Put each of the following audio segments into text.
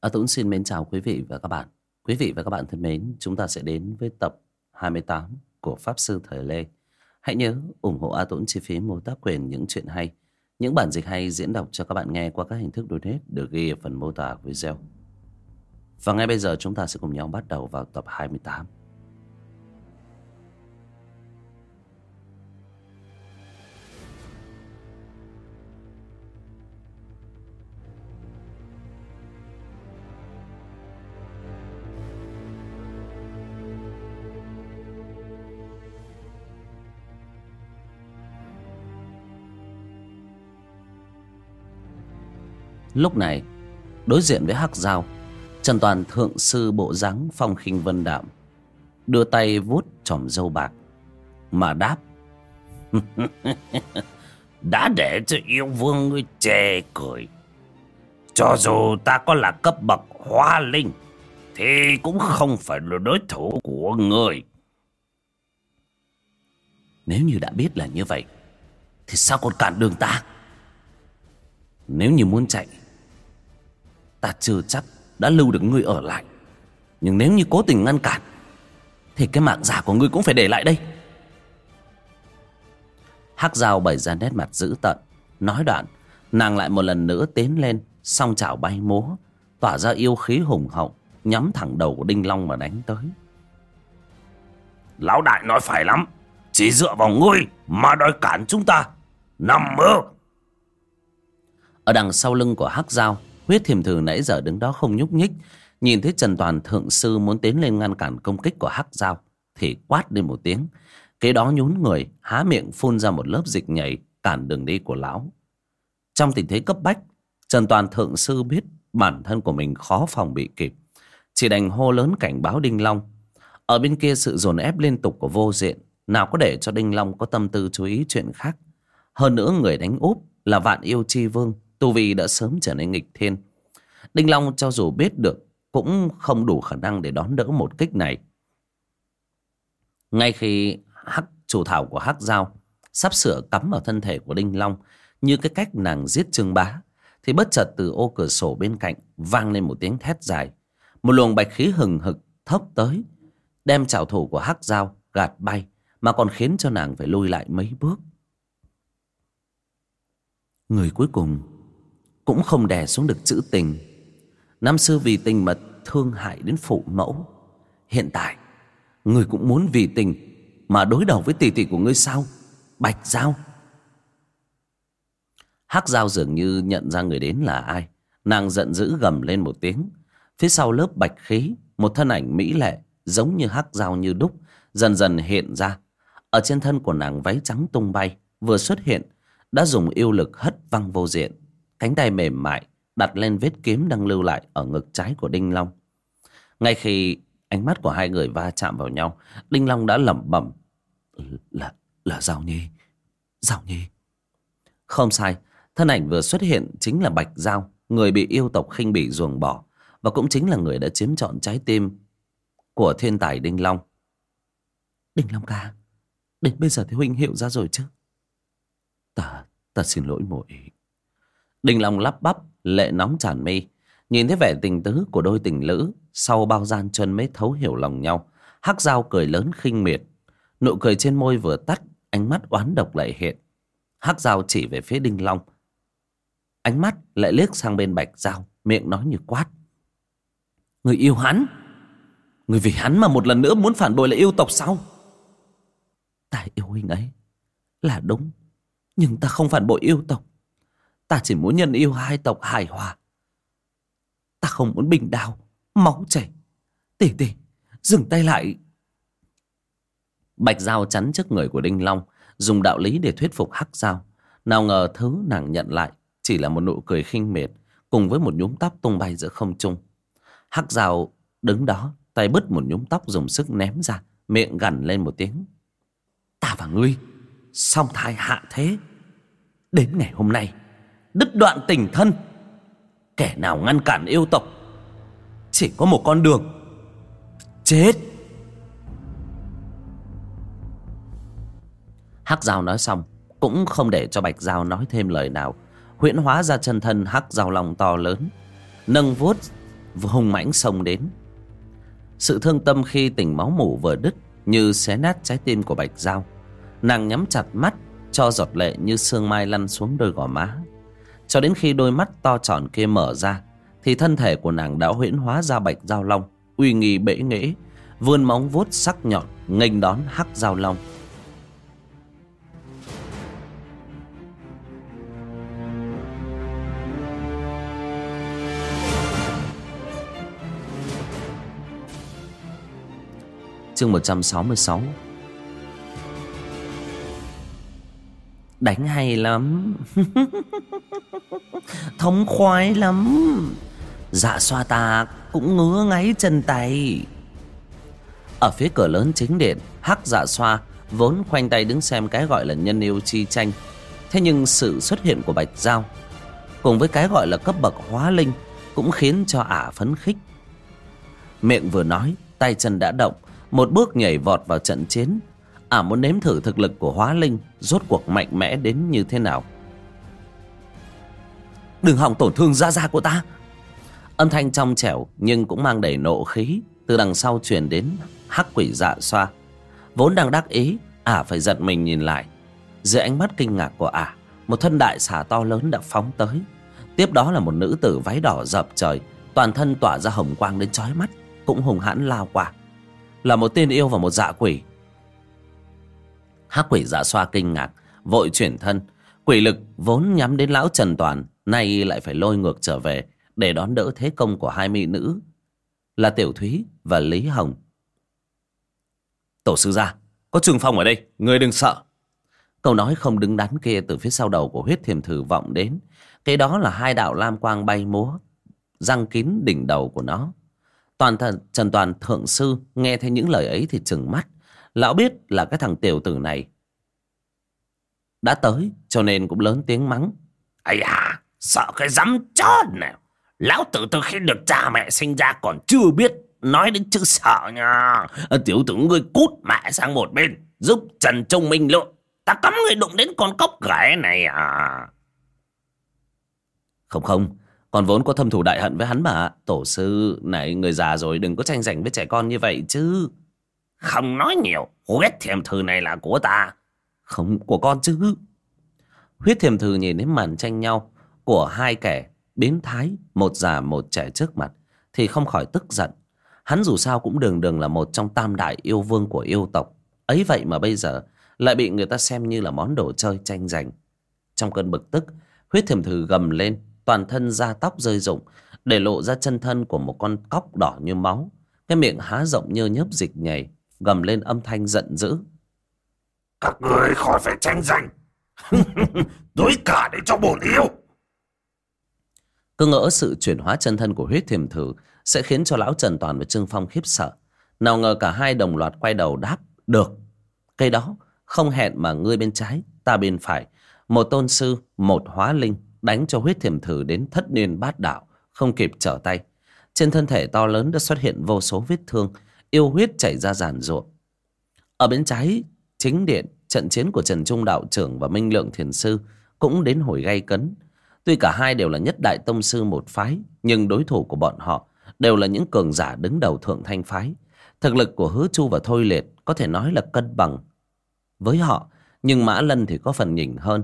A Tuấn xin mến chào quý vị và các bạn. Quý vị và các bạn thân mến, chúng ta sẽ đến với tập 28 của Pháp Sư Thời Lê. Hãy nhớ ủng hộ A Tuấn chi phí mua tác quyền những chuyện hay, những bản dịch hay diễn đọc cho các bạn nghe qua các hình thức donate được ghi ở phần mô tả video. Và ngay bây giờ chúng ta sẽ cùng nhau bắt đầu vào tập 28. Lúc này, Đối diện với Hắc Giao, Trần Toàn thượng sư bộ dáng phong khinh vân đạm, Đưa tay vuốt tròm dâu bạc, Mà đáp, Đã để cho yêu vương ngươi chê cười. Cho dù ta có là cấp bậc hoa linh, Thì cũng không phải là đối thủ của ngươi. Nếu như đã biết là như vậy, Thì sao còn cản đường ta? Nếu như muốn chạy Ta chưa chắc đã lưu được ngươi ở lại. Nhưng nếu như cố tình ngăn cản Thì cái mạng giả của ngươi cũng phải để lại đây. Hắc dao bày ra nét mặt dữ tợn Nói đoạn Nàng lại một lần nữa tiến lên Song chảo bay múa Tỏa ra yêu khí hùng hậu Nhắm thẳng đầu của Đinh Long mà đánh tới. Lão đại nói phải lắm Chỉ dựa vào ngươi mà đòi cản chúng ta. Nằm mơ. Ở đằng sau lưng của Hắc dao Huyết thiềm thử nãy giờ đứng đó không nhúc nhích. Nhìn thấy Trần Toàn thượng sư muốn tiến lên ngăn cản công kích của Hắc Giao, Thì quát lên một tiếng. Kế đó nhún người, há miệng phun ra một lớp dịch nhảy Cản đường đi của lão. Trong tình thế cấp bách, Trần Toàn thượng sư biết bản thân của mình khó phòng bị kịp. Chỉ đành hô lớn cảnh báo Đinh Long. Ở bên kia sự dồn ép liên tục của vô diện, Nào có để cho Đinh Long có tâm tư chú ý chuyện khác. Hơn nữa người đánh úp là vạn yêu chi vương. Tu Vi đã sớm trở nên nghịch thiên. Đinh Long cho dù biết được, Cũng không đủ khả năng để đón đỡ một kích này. Ngay khi hắc, chủ thảo của hắc giao Sắp sửa cắm vào thân thể của Đinh Long Như cái cách nàng giết Trương Bá, Thì bất chợt từ ô cửa sổ bên cạnh Vang lên một tiếng thét dài. Một luồng bạch khí hừng hực thốc tới, Đem trảo thủ của hắc giao gạt bay, Mà còn khiến cho nàng phải lui lại mấy bước. Người cuối cùng cũng không đè xuống được chữ tình. Năm xưa vì tình mà thương hại đến phụ mẫu. Hiện tại, người cũng muốn vì tình mà đối đầu với tỷ tỷ của ngươi sao? Bạch giao. Hắc giao dường như nhận ra người đến là ai. Nàng giận dữ gầm lên một tiếng. Phía sau lớp bạch khí, một thân ảnh mỹ lệ giống như hắc giao như đúc, dần dần hiện ra. Ở trên thân của nàng váy trắng tung bay, vừa xuất hiện, đã dùng yêu lực hất văng vô diện cánh tay mềm mại đặt lên vết kiếm đang lưu lại ở ngực trái của Đinh Long. Ngay khi ánh mắt của hai người va chạm vào nhau, Đinh Long đã lẩm bẩm là là Giao Nhi, Giao Nhi. Không sai, thân ảnh vừa xuất hiện chính là Bạch Giao, người bị yêu tộc khinh bỉ ruồng bỏ và cũng chính là người đã chiếm trọn trái tim của thiên tài Đinh Long. Đinh Long ca, đến bây giờ thì huynh hiểu ra rồi chứ? Ta, ta xin lỗi muội. Đình Long lắp bắp, lệ nóng tràn mi. Nhìn thấy vẻ tình tứ của đôi tình lữ, sau bao gian chân mới thấu hiểu lòng nhau. Hắc Giao cười lớn khinh miệt. Nụ cười trên môi vừa tắt, ánh mắt oán độc lại hiện. Hắc Giao chỉ về phía Đinh Long. Ánh mắt lại liếc sang bên Bạch Giao, miệng nói như quát. Người yêu hắn. Người vì hắn mà một lần nữa muốn phản bội lại yêu tộc sao? Ta yêu huynh ấy là đúng. Nhưng ta không phản bội yêu tộc. Ta chỉ muốn nhân yêu hai tộc hài hòa. Ta không muốn bình đào, máu chảy. Tỷ tỷ, dừng tay lại. Bạch Giao chắn trước người của Đinh Long, dùng đạo lý để thuyết phục Hắc Giao. Nào ngờ thứ nàng nhận lại chỉ là một nụ cười khinh miệt, cùng với một nhúm tóc tung bay giữa không trung. Hắc Giao đứng đó, tay bứt một nhúm tóc dùng sức ném ra, miệng gằn lên một tiếng. Ta và ngươi, song thai hạ thế. Đến ngày hôm nay, đứt đoạn tình thân. Kẻ nào ngăn cản yêu tộc, chỉ có một con đường, chết. Hắc giao nói xong, cũng không để cho bạch giao nói thêm lời nào. Huyễn hóa ra chân thân hắc giao lòng to lớn, nâng vuốt, hùng mãnh xông đến. Sự thương tâm khi tình máu mủ vừa đứt như xé nát trái tim của bạch giao. Nàng nhắm chặt mắt, cho giọt lệ như sương mai lăn xuống đôi gò má cho đến khi đôi mắt to tròn kia mở ra, thì thân thể của nàng đã huyễn hóa ra bạch giao long, uy nghi bể nghễ, vươn móng vuốt sắc nhọn, nghênh đón hắc giao long. Chương 166 Đánh hay lắm. Thống khoái lắm. Dạ xoa ta cũng ngứa ngáy chân tay. Ở phía cửa lớn chính điện, Hắc dạ xoa Vốn khoanh tay đứng xem cái gọi là nhân yêu chi tranh. Thế nhưng sự xuất hiện của Bạch Giao Cùng với cái gọi là cấp bậc hóa linh Cũng khiến cho ả phấn khích. Miệng vừa nói, Tay chân đã động, Một bước nhảy vọt vào trận chiến. Ả muốn nếm thử thực lực của hóa linh, Rốt cuộc mạnh mẽ đến như thế nào? Đừng hỏng tổn thương da da của ta. Âm thanh trong trẻo Nhưng cũng mang đầy nộ khí, Từ đằng sau truyền đến hắc quỷ dạ xoa. Vốn đang đắc ý Ả phải giật mình nhìn lại. Dưới ánh mắt kinh ngạc của Ả Một thân đại xà to lớn đã phóng tới. Tiếp đó là một nữ tử váy đỏ dập trời, Toàn thân tỏa ra hồng quang đến chói mắt, Cũng hùng hãn lao qua. Là một tên yêu và một dạ quỷ hắc quỷ dạ xoa kinh ngạc, vội chuyển thân. Quỷ lực vốn nhắm đến lão trần toàn, nay lại phải lôi ngược trở về để đón đỡ thế công của hai mỹ nữ, là tiểu thúy và lý hồng. Tổ sư gia, có trường phong ở đây, người đừng sợ. Câu nói không đứng đắn kia từ phía sau đầu của huyết thiềm thử vọng đến. Cái đó là hai đạo lam quang bay múa, răng kín đỉnh đầu của nó. Toàn thần trần toàn thượng sư nghe thấy những lời ấy thì trừng mắt. Lão biết là cái thằng tiểu tử này đã tới cho nên cũng lớn tiếng mắng. Ây à, sợ cái dám chót nào. Lão tử từ khi được cha mẹ sinh ra còn chưa biết nói đến chữ sợ nha. Tiểu tử ngươi cút mẹ sang một bên, giúp Trần Trung Minh lộ. Ta cấm người đụng đến con cốc ghẻ này à. Không không, còn vốn có thâm thủ đại hận với hắn mà. Tổ sư, này người già rồi đừng có tranh giành với trẻ con như vậy chứ. Không nói nhiều, huyết thiềm thư này là của ta. Không, của con chứ. Huyết thiềm thư nhìn đến màn tranh nhau của hai kẻ biến thái, một già một trẻ trước mặt, thì không khỏi tức giận. Hắn dù sao cũng đường đường là một trong tam đại yêu vương của yêu tộc. Ấy vậy mà bây giờ lại bị người ta xem như là món đồ chơi tranh giành. Trong cơn bực tức, huyết thiềm thư gầm lên, toàn thân da tóc rơi rụng, để lộ ra chân thân của một con cóc đỏ như máu. Cái miệng há rộng như nhớp dịch nhảy, gầm lên âm thanh giận dữ. Các người khỏi phải tranh giành. Đối cả để cho bổn yêu. Cứ ngỡ sự chuyển hóa chân thân của huyết thiềm thử sẽ khiến cho lão Trần Toàn và Trương Phong khiếp sợ. Nào ngờ cả hai đồng loạt quay đầu đáp. Được. Cây đó không hẹn mà ngươi bên trái, ta bên phải. Một tôn sư, một hóa linh đánh cho huyết thiềm thử đến thất niên bát đạo, không kịp trở tay. Trên thân thể to lớn đã xuất hiện vô số vết thương, yêu huyết chảy ra giàn ruộng. Ở bên trái, chính điện, trận chiến của trần trung đạo trưởng và minh lượng thiền sư cũng đến hồi gay cấn. Tuy cả hai đều là nhất đại tông sư một phái, nhưng đối thủ của bọn họ đều là những cường giả đứng đầu thượng thanh phái. Thực lực của hứa chu và thôi liệt có thể nói là cân bằng với họ, nhưng mã lân thì có phần nhỉnh hơn.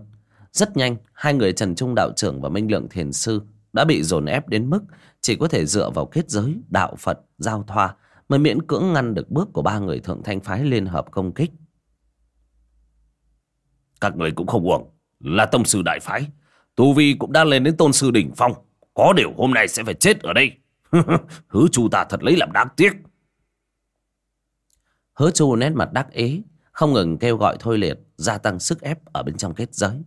Rất nhanh, hai người trần trung đạo trưởng và minh lượng thiền sư đã bị dồn ép đến mức chỉ có thể dựa vào kết giới, đạo phật, giao thoa mới miễn cưỡng ngăn được bước của ba người thượng thanh phái liên hợp công kích. Các người cũng không uổng là tông sư đại phái. Tu vi cũng đã lên đến tôn sư đỉnh phong. Có điều hôm nay sẽ phải chết ở đây. Hứa chu ta thật lấy làm đáng tiếc. Hứa chu nét mặt đắc ý không ngừng kêu gọi thôi liệt gia tăng sức ép ở bên trong kết giới.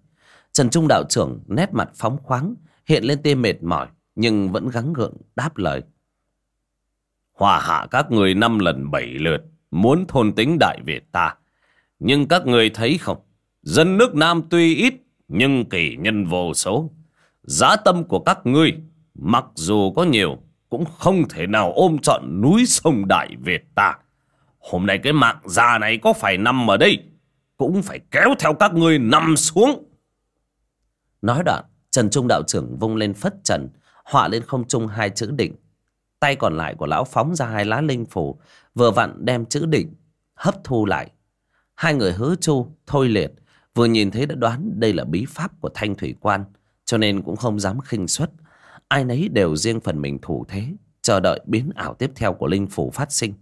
Trần trung đạo trưởng nét mặt phóng khoáng hiện lên tia mệt mỏi nhưng vẫn gắng gượng đáp lời hòa hạ các người năm lần bảy lượt, muốn thôn tính đại việt ta. Nhưng các người thấy không? Dân nước nam tuy ít, nhưng kỳ nhân vô số. Giá tâm của các ngươi, mặc dù có nhiều, cũng không thể nào ôm trọn núi sông đại việt ta. Hôm nay cái mạng già này có phải nằm ở đây? Cũng phải kéo theo các ngươi nằm xuống. Nói đoạn, trần trung đạo trưởng vung lên phất trần, họa lên không trung hai chữ định tay còn lại của lão phóng ra hai lá linh phủ, vừa vặn đem chữ định, hấp thu lại. Hai người hứa chu, thôi liệt, vừa nhìn thấy đã đoán đây là bí pháp của thanh thủy quan, cho nên cũng không dám khinh suất. Ai nấy đều riêng phần mình thủ thế, chờ đợi biến ảo tiếp theo của linh phủ phát sinh.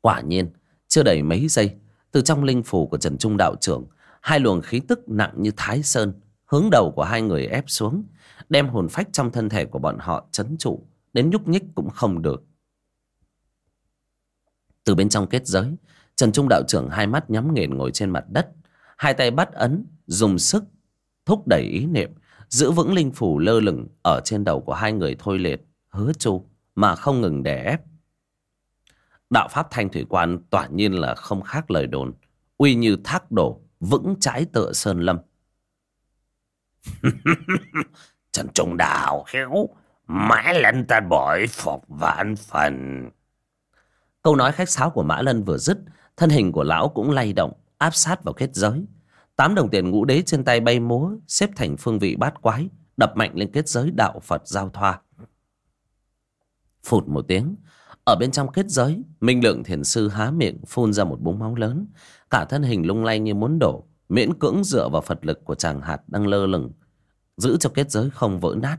Quả nhiên, chưa đầy mấy giây, từ trong linh phủ của trần trung đạo trưởng, hai luồng khí tức nặng như thái sơn hướng đầu của hai người ép xuống, đem hồn phách trong thân thể của bọn họ chấn trụ, đến nhúc nhích cũng không được. Từ bên trong kết giới, trần trung đạo trưởng hai mắt nhắm nghiền ngồi trên mặt đất, hai tay bắt ấn, dùng sức thúc đẩy ý niệm, giữ vững linh phủ lơ lửng ở trên đầu của hai người thôi liệt, hứa chu, mà không ngừng đè ép. Đạo pháp thanh thủy quan tỏa nhiên là không khác lời đồn, uy như thác đổ, vững trái tựa sơn lâm. Trần Trung Đạo hiếu Mã Lân ta bội phục vạn phần. Câu nói khách sáo của Mã Lân vừa dứt, Thân hình của lão cũng lay động, Áp sát vào kết giới. Tám đồng tiền ngũ đế trên tay bay múa, Xếp thành phương vị bát quái, Đập mạnh lên kết giới đạo Phật giao thoa. Phụt một tiếng, Ở bên trong kết giới, Minh lượng thiền sư há miệng phun ra một búng máu lớn, Cả thân hình lung lay như muốn đổ. Miễn cưỡng dựa vào Phật lực của chàng hạt đang lơ lửng, Giữ cho kết giới không vỡ nát.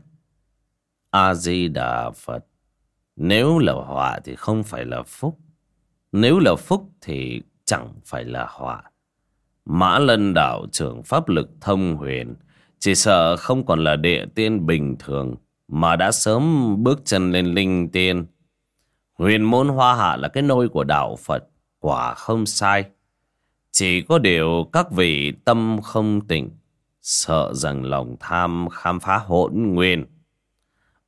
A-di-đà Phật, Nếu là họa thì không phải là phúc, Nếu là phúc thì chẳng phải là họa. Mã lân đạo trưởng pháp lực thông huyền Chỉ sợ không còn là địa tiên bình thường Mà đã sớm bước chân lên linh tiên. Huyền môn hoa hạ là cái nôi của đạo Phật, Quả không sai. Chỉ có điều các vị tâm không tỉnh, Sợ rằng lòng tham khám phá hỗn nguyên.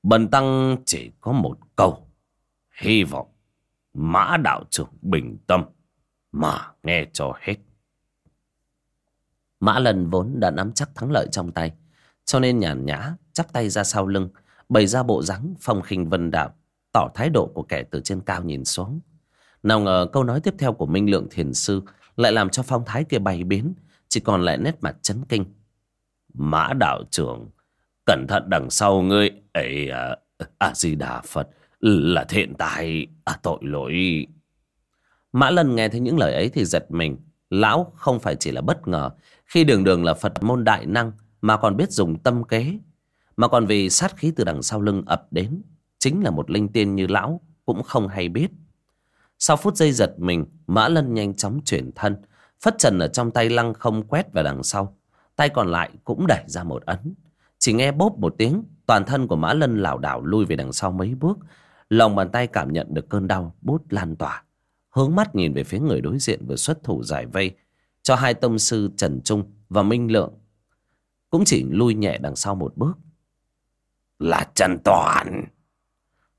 Bần tăng chỉ có một câu, Hy vọng Mã đạo trưởng bình tâm Mà nghe cho hết. Mã lần vốn đã nắm chắc thắng lợi trong tay, Cho nên nhàn nhã Chắp tay ra sau lưng, Bày ra bộ dáng phong khinh vân đạo, Tỏ thái độ của kẻ từ trên cao nhìn xuống. Nào ngờ câu nói tiếp theo của Minh Lượng Thiền Sư lại làm cho phong thái kia bay biến Chỉ còn lại nét mặt chấn kinh. Mã đạo trưởng Cẩn thận đằng sau ngươi. Ấy à, à di đà Phật Là thiện tài à, tội lỗi. Mã lần nghe thấy những lời ấy thì giật mình. Lão không phải chỉ là bất ngờ Khi đường đường là Phật môn đại năng Mà còn biết dùng tâm kế Mà còn vì sát khí từ đằng sau lưng ập đến. Chính là một linh tiên như lão Cũng không hay biết. Sau phút giây giật mình, Mã Lân nhanh chóng chuyển thân, Phất trần ở trong tay lăng không quét vào đằng sau. Tay còn lại cũng đẩy ra một ấn. Chỉ nghe bốp một tiếng, Toàn thân của Mã Lân lảo đảo lui về đằng sau mấy bước. Lòng bàn tay cảm nhận được cơn đau bút lan tỏa. Hướng mắt nhìn về phía người đối diện vừa xuất thủ giải vây Cho hai tông sư Trần Trung và Minh Lượng. Cũng chỉ lui nhẹ đằng sau một bước. Là Trần Toàn.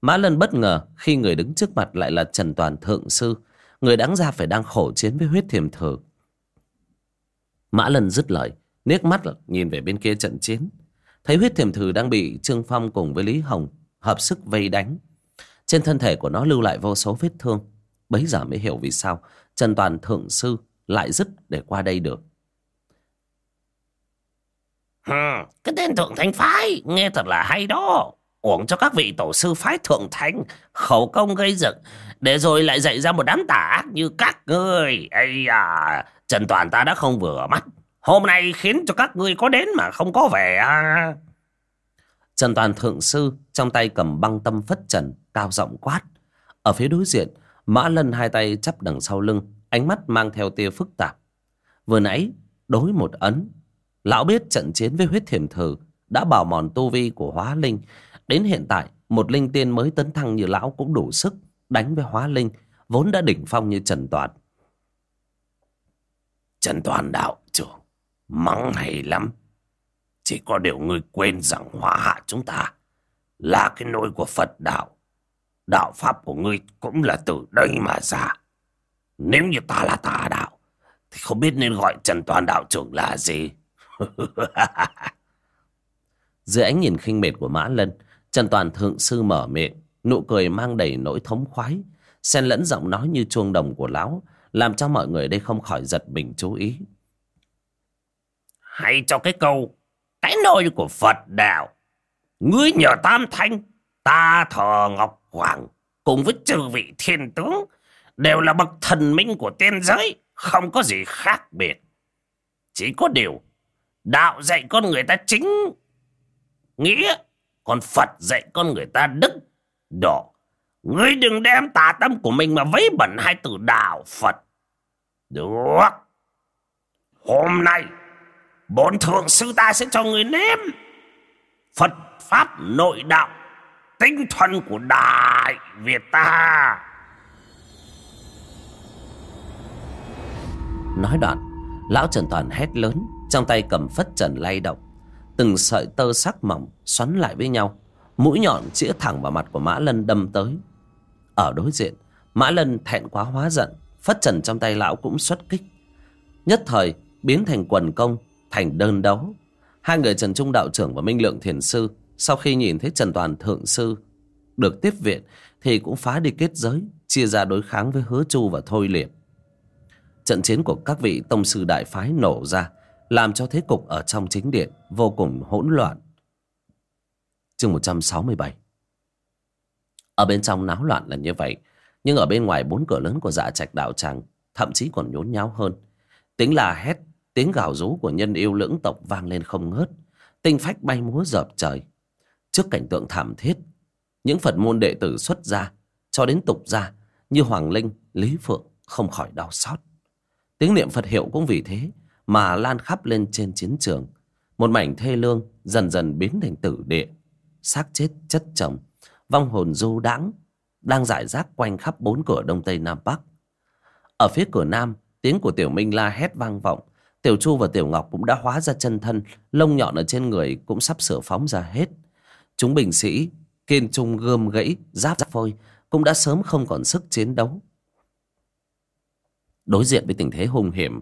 Mã Lân bất ngờ khi người đứng trước mặt lại là Trần Toàn Thượng Sư. Người đáng ra phải đang khổ chiến với huyết thiềm thử Mã Lân dứt lời Niếc mắt nhìn về bên kia trận chiến. Thấy huyết thiềm thử đang bị Trương Phong cùng với Lý Hồng Hợp sức vây đánh. Trên thân thể của nó lưu lại vô số vết thương. Bấy giờ mới hiểu vì sao Trần Toàn Thượng Sư lại dứt để qua đây được. Hừ, Cái tên Thượng Thánh Phái Nghe thật là hay đó. Uổng cho các vị tổ sư phái Thượng Thánh Khẩu công gây dựng Để rồi lại dạy ra một đám tà ác như các ngươi Ây à Trần Toàn ta đã không vừa mắt Hôm nay khiến cho các ngươi có đến mà không có về à. Trần Toàn Thượng Sư trong tay cầm băng tâm phất trần cao giọng quát. Ở phía đối diện, Mã Lân hai tay chắp đằng sau lưng, ánh mắt mang theo tia phức tạp. Vừa nãy, đối một ấn, lão biết trận chiến với huyết thiểm thử đã bảo mòn tu vi của hóa linh. Đến hiện tại, một linh tiên mới tấn thăng như lão cũng đủ sức đánh với hóa linh, vốn đã đỉnh phong như Trần Toàn. Trần Toàn đạo trưởng Mắng hay lắm. Chỉ có điều ngươi quên rằng hóa hạ chúng ta là cái nôi của Phật đạo. Đạo Pháp của ngươi cũng là từ đây mà ra. Nếu như ta là tà đạo, thì không biết nên gọi Trần Toàn đạo trưởng là gì. Dưới ánh nhìn khinh mệt của Mã Lân, Trần Toàn thượng sư mở miệng, nụ cười mang đầy nỗi thống khoái, xen lẫn giọng nói như chuông đồng của lão, làm cho mọi người đây không khỏi giật mình chú ý hay cho cái câu cái nôi của Phật đạo. Ngươi nhờ tam thanh Ta thờ Ngọc Hoàng cùng với chư vị thiên tướng đều là bậc thần minh của tiên giới, không có gì khác biệt. Chỉ có điều, đạo dạy con người ta chính nghĩa, còn Phật dạy con người ta đức độ. Ngươi đừng đem tà tâm của mình mà vấy bẩn hai từ đạo Phật. Được. Hôm nay, bốn thượng sư ta sẽ cho người nếm Phật Pháp nội đạo, tinh thần của Đại Việt ta. Nói đoạn, lão Trần Toàn hét lớn, trong tay cầm phất trần lay động. Từng sợi tơ sắc mỏng xoắn lại với nhau, mũi nhọn chĩa thẳng vào mặt của Mã Lân đâm tới. Ở đối diện, Mã Lân thẹn quá hóa giận, phất trần trong tay lão cũng xuất kích. Nhất thời, biến thành quần công, thành đơn đấu. Hai người Trần Trung đạo trưởng và Minh Lượng Thiền Sư, sau khi nhìn thấy Trần Toàn Thượng Sư được tiếp viện, thì cũng phá đi kết giới, chia ra đối kháng với Hứa Chu và Thôi Liệt. Trận chiến của các vị tông sư đại phái nổ ra, làm cho thế cục ở trong chính điện vô cùng hỗn loạn. Chương 167 Ở bên trong náo loạn là như vậy, nhưng ở bên ngoài bốn cửa lớn của dạ trạch đạo tràng thậm chí còn nhốn nháo hơn. Tiếng là hét, tiếng gào rú của nhân yêu lưỡng tộc vang lên không ngớt, tinh phách bay múa dợp trời. Trước cảnh tượng thảm thiết, những Phật môn đệ tử xuất ra, cho đến tục ra, như Hoàng Linh, Lý Phượng không khỏi đau xót. Tiếng niệm Phật hiệu cũng vì thế mà lan khắp lên trên chiến trường. Một mảnh thê lương dần dần biến thành tử địa. xác chết chất chồng, vong hồn du đãng đang giải rác quanh khắp bốn cửa đông tây nam bắc. Ở phía cửa nam, tiếng của Tiểu Minh la hét vang vọng. Tiểu Chu và Tiểu Ngọc cũng đã hóa ra chân thân, lông nhọn ở trên người cũng sắp sửa phóng ra hết. Chúng bình sĩ, kiên trung gươm gãy, giáp giáp phôi, cũng đã sớm không còn sức chiến đấu. Đối diện với tình thế hung hiểm,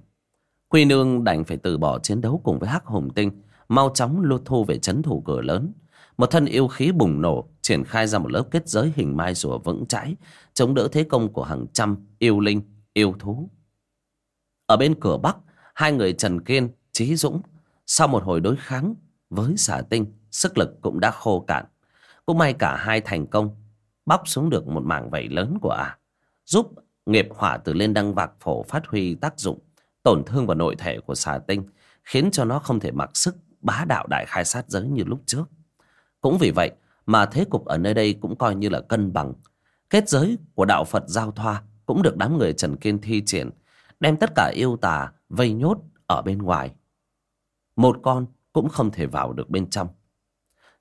Quy Nương đành phải từ bỏ chiến đấu cùng với Hắc Hùng Tinh, mau chóng lô thu về chấn thủ cửa lớn. Một thân yêu khí bùng nổ, triển khai ra một lớp kết giới hình mai rùa vững chãi, chống đỡ thế công của hàng trăm yêu linh, yêu thú. Ở bên cửa Bắc, hai người Trần Kiên, Trí Dũng, sau một hồi đối kháng với xả tinh, sức lực cũng đã khô cạn. Cũng may cả hai thành công, bóc xuống được một mảng vảy lớn của ả, giúp nghiệp hỏa từ lên đăng vạc phổ phát huy tác dụng, tổn thương vào nội thể của xà tinh, khiến cho nó không thể mặc sức bá đạo đại khai sát giới như lúc trước. Cũng vì vậy mà thế cục ở nơi đây cũng coi như là cân bằng. Kết giới của đạo Phật giao thoa cũng được đám người Trần Kiên thi triển, đem tất cả yêu tà vây nhốt ở bên ngoài. Một con cũng không thể vào được bên trong.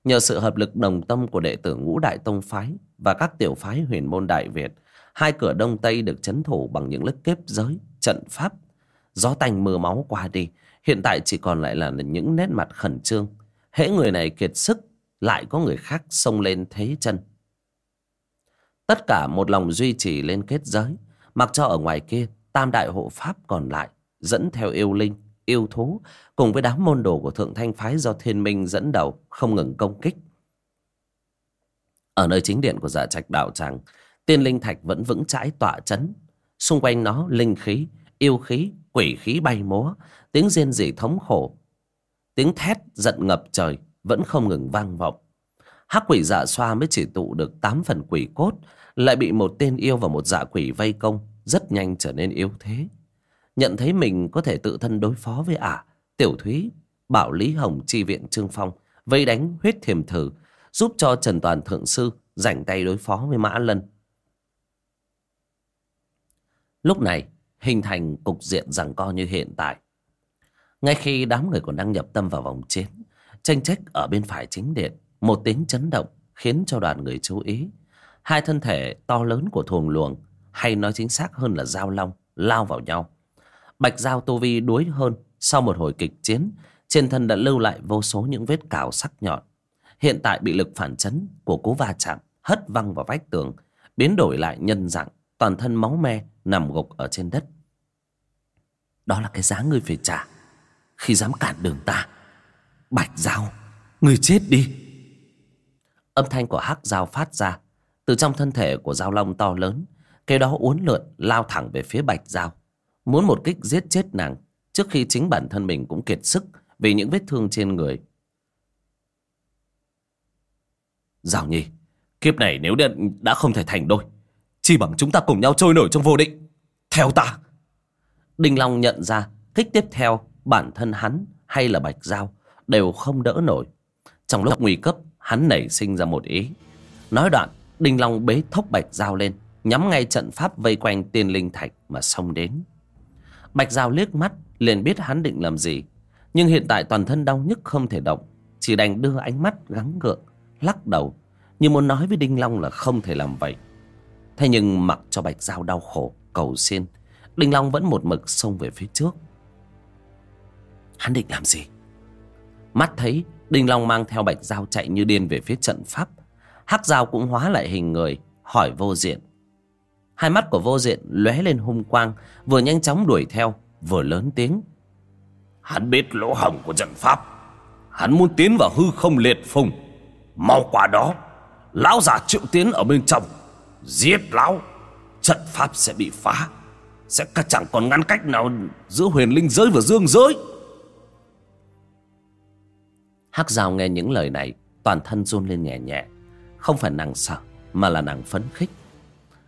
Nhờ sự hợp lực đồng tâm của đệ tử ngũ đại tông phái và các tiểu phái huyền môn đại Việt, hai cửa đông tây được chấn thủ bằng những lớp kép giới, trận pháp. Gió tanh mưa máu qua đi, hiện tại chỉ còn lại là những nét mặt khẩn trương. Hễ người này kiệt sức, lại có người khác xông lên thế chân. Tất cả một lòng duy trì lên kết giới, mặc cho ở ngoài kia tam đại hộ pháp còn lại dẫn theo yêu linh, yêu thú cùng với đám môn đồ của thượng thanh phái do thiên minh dẫn đầu không ngừng công kích. Ở nơi chính điện của dạ trạch đạo tràng, tiên linh thạch vẫn vững chãi tọa chấn. Xung quanh nó linh khí, yêu khí, quỷ khí bay múa, tiếng rên rỉ thống khổ. Tiếng thét giận ngập trời vẫn không ngừng vang vọng. Hắc quỷ dạ xoa mới chỉ tụ được tám phần quỷ cốt, lại bị một tên yêu và một dạ quỷ vây công, rất nhanh trở nên yếu thế. Nhận thấy mình có thể tự thân đối phó với ả, Tiểu Thúy, bảo Lý Hồng chi viện Trương Phong, vây đánh huyết thiềm thử, giúp cho Trần Toàn Thượng Sư rảnh tay đối phó với Mã Lân. Lúc này, hình thành cục diện rằng co như hiện tại. Ngay khi đám người còn đang nhập tâm vào vòng chiến, tranh trách ở bên phải chính điện, một tiếng chấn động khiến cho đoàn người chú ý. Hai thân thể to lớn của thuồng luồng, hay nói chính xác hơn là giao long, lao vào nhau. Bạch Giao Tô Vi đuối hơn sau một hồi kịch chiến, trên thân đã lưu lại vô số những vết cào sắc nhọn. Hiện tại bị lực phản chấn của cú va chạm hất văng vào vách tường, biến đổi lại nhân dạng, toàn thân máu me nằm gục ở trên đất. Đó là cái giá ngươi phải trả khi dám cản đường ta. Bạch Giao, ngươi chết đi. Âm thanh của hắc Giao phát ra từ trong thân thể của Giao Long to lớn, cái đó uốn lượn lao thẳng về phía Bạch Giao, muốn một kích giết chết nàng trước khi chính bản thân mình cũng kiệt sức vì những vết thương trên người. Giao Nhi, Kiếp này nếu đã không thể thành đôi chỉ bằng chúng ta cùng nhau trôi nổi trong vô định. Theo ta. Đinh Long nhận ra Kích tiếp theo bản thân hắn hay là Bạch Giao Đều không đỡ nổi. Trong lúc nguy cấp, Hắn nảy sinh ra một ý. Nói đoạn, Đinh Long bế thốc Bạch Giao lên, Nhắm ngay trận pháp vây quanh tiên linh thạch Mà xông đến. Bạch Giao liếc mắt, liền biết hắn định làm gì. Nhưng hiện tại toàn thân đau nhức không thể động, Chỉ đành đưa ánh mắt gắng gượng, Lắc đầu. Như muốn nói với Đinh Long là không thể làm vậy. Thế nhưng mặc cho Bạch Giao đau khổ, Cầu xin Đinh Long vẫn một mực xông về phía trước. Hắn định làm gì? Mắt thấy Đinh Long mang theo Bạch Giao chạy như điên về phía trận pháp, Hắc Giao cũng hóa lại hình người, Hỏi vô diện. Hai mắt của vô diện lóe lên hung quang, Vừa nhanh chóng đuổi theo, Vừa lớn tiếng. Hắn biết lỗ hồng của trận pháp. Hắn muốn tiến vào hư không liệt phùng. Mau qua đó. Lão già triệu tiến ở bên trong. Giết lão, Trận pháp sẽ bị phá. Sẽ chẳng còn ngăn cách nào Giữa huyền linh giới và dương giới. Hắc Giao nghe những lời này, Toàn thân run lên nhẹ nhẹ. Không phải nàng sợ, Mà là nàng phấn khích.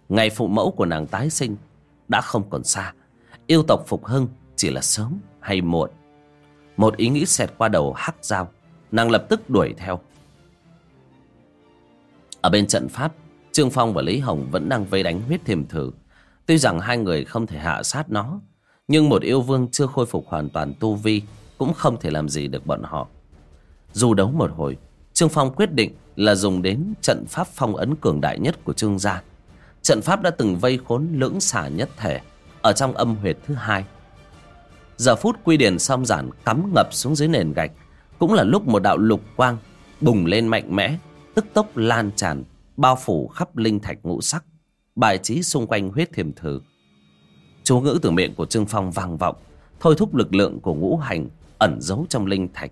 Ngày phụ mẫu của nàng tái sinh Đã không còn xa. Yêu tộc phục hưng chỉ là sớm hay muộn. Một ý nghĩ xẹt qua đầu Hắc Giao, Nàng lập tức đuổi theo. Ở bên trận pháp Trương Phong và Lý Hồng vẫn đang vây đánh huyết thiềm thử. Tuy rằng hai người không thể hạ sát nó, Nhưng một yêu vương chưa khôi phục hoàn toàn tu vi Cũng không thể làm gì được bọn họ. Dù đấu một hồi, Trương Phong quyết định là dùng đến trận pháp phong ấn cường đại nhất của Trương gia. Trận pháp đã từng vây khốn lưỡng xả nhất thể Ở trong âm huyệt thứ hai. Giờ phút quy điển song giản cắm ngập xuống dưới nền gạch Cũng là lúc một đạo lục quang bùng lên mạnh mẽ, Tức tốc lan tràn Bao phủ khắp linh thạch ngũ sắc, Bài trí xung quanh huyết thiềm thử. Chú ngữ từ miệng của Trương Phong vang vọng, Thôi thúc lực lượng của ngũ hành Ẩn giấu trong linh thạch.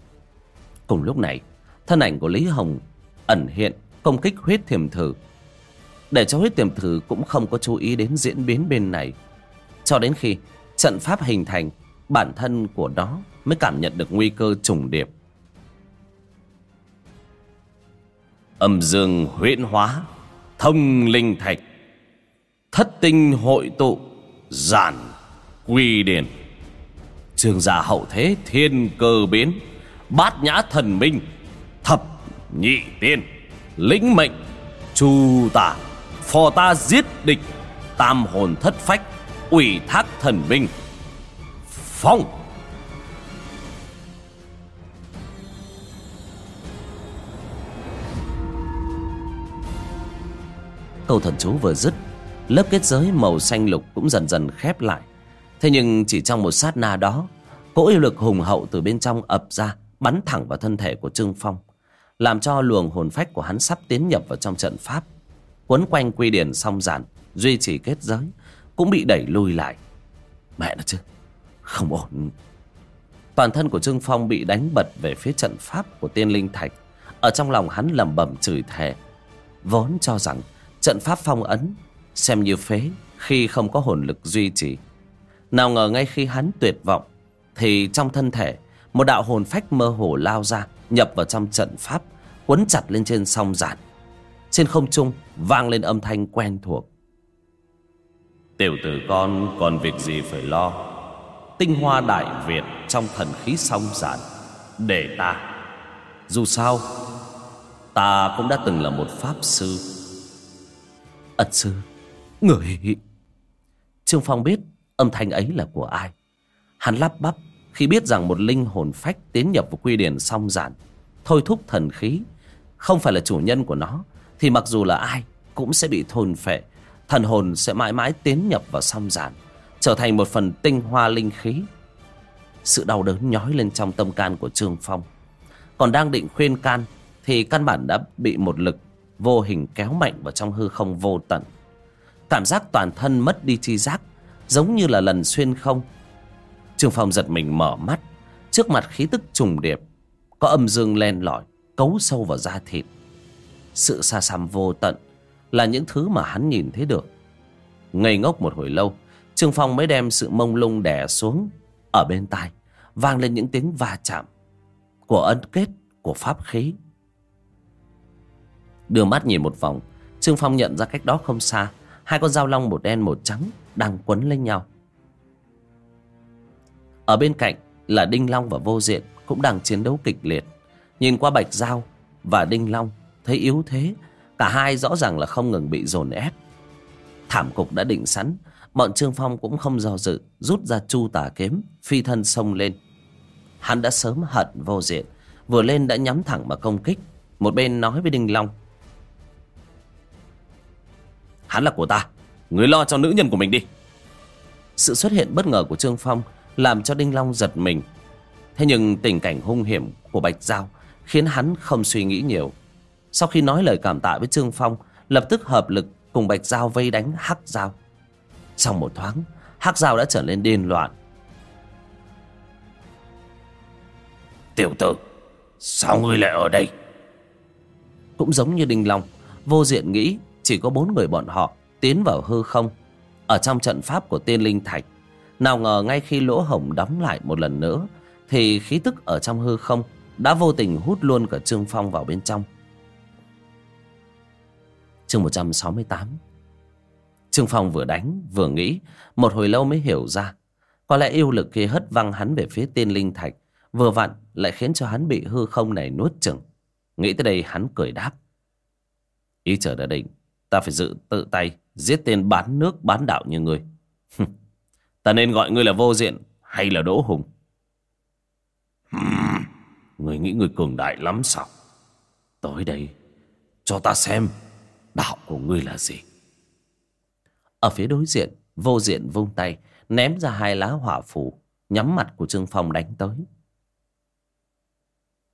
Cùng lúc này, Thân ảnh của Lý Hồng ẩn hiện, công kích huyết thiềm thử. Để cho huyết thiềm thử cũng không có chú ý đến diễn biến bên này. Cho đến khi trận pháp hình thành, Bản thân của nó mới cảm nhận được nguy cơ trùng điệp. Âm dương huyễn hóa, Thông linh thạch, Thất tinh hội tụ, Giản, quy điển. Trường giả hậu thế, thiên cơ biến, bát nhã thần minh, thập nhị tiên, lĩnh mệnh, chu tả, phò ta giết địch, tam hồn thất phách, ủy thác thần minh, phong. Câu thần chú vừa dứt lớp kết giới màu xanh lục cũng dần dần khép lại thế nhưng chỉ trong một sát na đó cỗ yêu lực hùng hậu từ bên trong ập ra bắn thẳng vào thân thể của Trương Phong, làm cho luồng hồn phách của hắn sắp tiến nhập vào trong trận pháp. Quấn quanh quy điển song giản, duy trì kết giới, cũng bị đẩy lùi lại. Mẹ nó chứ, không ổn. Toàn thân của Trương Phong bị đánh bật về phía trận pháp của tiên linh thạch. Ở trong lòng hắn lẩm bẩm chửi thề, vốn cho rằng trận pháp phong ấn xem như phế khi không có hồn lực duy trì. Nào ngờ ngay khi hắn tuyệt vọng thì trong thân thể một đạo hồn phách mơ hồ lao ra nhập vào trong trận pháp quấn chặt lên trên song giản. Trên không trung vang lên âm thanh quen thuộc. Tiểu tử con còn việc gì phải lo? Tinh hoa đại việt trong thần khí song giản để ta. Dù sao ta cũng đã từng là một pháp sư ẩn sư. Người trương phong biết âm thanh ấy là của ai. Hắn lắp bắp khi biết rằng một linh hồn phách tiến nhập vào quy điển song giản. Thôi thúc thần khí, không phải là chủ nhân của nó, thì mặc dù là ai cũng sẽ bị thôn phệ. Thần hồn sẽ mãi mãi tiến nhập vào song giản, trở thành một phần tinh hoa linh khí. Sự đau đớn nhói lên trong tâm can của trương phong. Còn đang định khuyên can, thì căn bản đã bị một lực vô hình kéo mạnh vào trong hư không vô tận. Cảm giác toàn thân mất đi chi giác, giống như là lần xuyên không. Trương Phong giật mình mở mắt, Trước mặt khí tức trùng điệp, Có âm dương len lỏi, Cấu sâu vào da thịt. Sự xa xăm vô tận Là những thứ mà hắn nhìn thấy được. Ngây ngốc một hồi lâu Trương Phong mới đem sự mông lung đè xuống. Ở bên tai, Vang lên những tiếng va chạm Của ân kết Của pháp khí. Đưa mắt nhìn một vòng. Trương Phong nhận ra cách đó không xa, Hai con dao long một đen một trắng Đang quấn lên nhau. Ở bên cạnh là Đinh Long và Vô Diện Cũng đang chiến đấu kịch liệt. Nhìn qua Bạch Giao và Đinh Long, Thấy yếu thế, Cả hai rõ ràng là không ngừng bị dồn ép. Thảm cục đã định sẵn, Bọn Trương Phong cũng không do dự, Rút ra chu tà kiếm, Phi thân xông lên. Hắn đã sớm hận vô diện, Vừa lên đã nhắm thẳng mà công kích. Một bên nói với Đinh Long Hắn là của ta. Người lo cho nữ nhân của mình đi. Sự xuất hiện bất ngờ của Trương Phong Làm cho Đinh Long giật mình. Thế nhưng tình cảnh hung hiểm của Bạch Giao Khiến hắn không suy nghĩ nhiều. Sau khi nói lời cảm tạ với Trương Phong Lập tức hợp lực cùng Bạch Giao vây đánh Hắc Giao. Trong một thoáng Hắc Giao đã trở nên điên loạn. Tiểu tử Sao ngươi lại ở đây? Cũng giống như Đinh Long Vô diện nghĩ chỉ có bốn người bọn họ Tiến vào hư không. Ở trong trận pháp của tiên linh thạch, Nào ngờ ngay khi lỗ hổng đóng lại một lần nữa, Thì khí tức ở trong hư không Đã vô tình hút luôn cả Trương Phong vào bên trong. Chương 168 Trương Phong vừa đánh, vừa nghĩ, Một hồi lâu mới hiểu ra. Có lẽ yêu lực kia hất văng hắn về phía tiên linh thạch, Vừa vặn lại khiến cho hắn bị hư không này nuốt chừng Nghĩ tới đây hắn cười đáp. Ý trời đã định Ta phải dự tự tay Giết tên bán nước bán đạo như ngươi. Ta nên gọi ngươi là vô diện Hay là đỗ hùng? Hmm, Ngươi nghĩ ngươi cường đại lắm sao? Tới đây Cho ta xem Đạo của ngươi là gì. Ở phía đối diện Vô diện vung tay Ném ra hai lá hỏa phủ Nhắm mặt của Trương Phong đánh tới.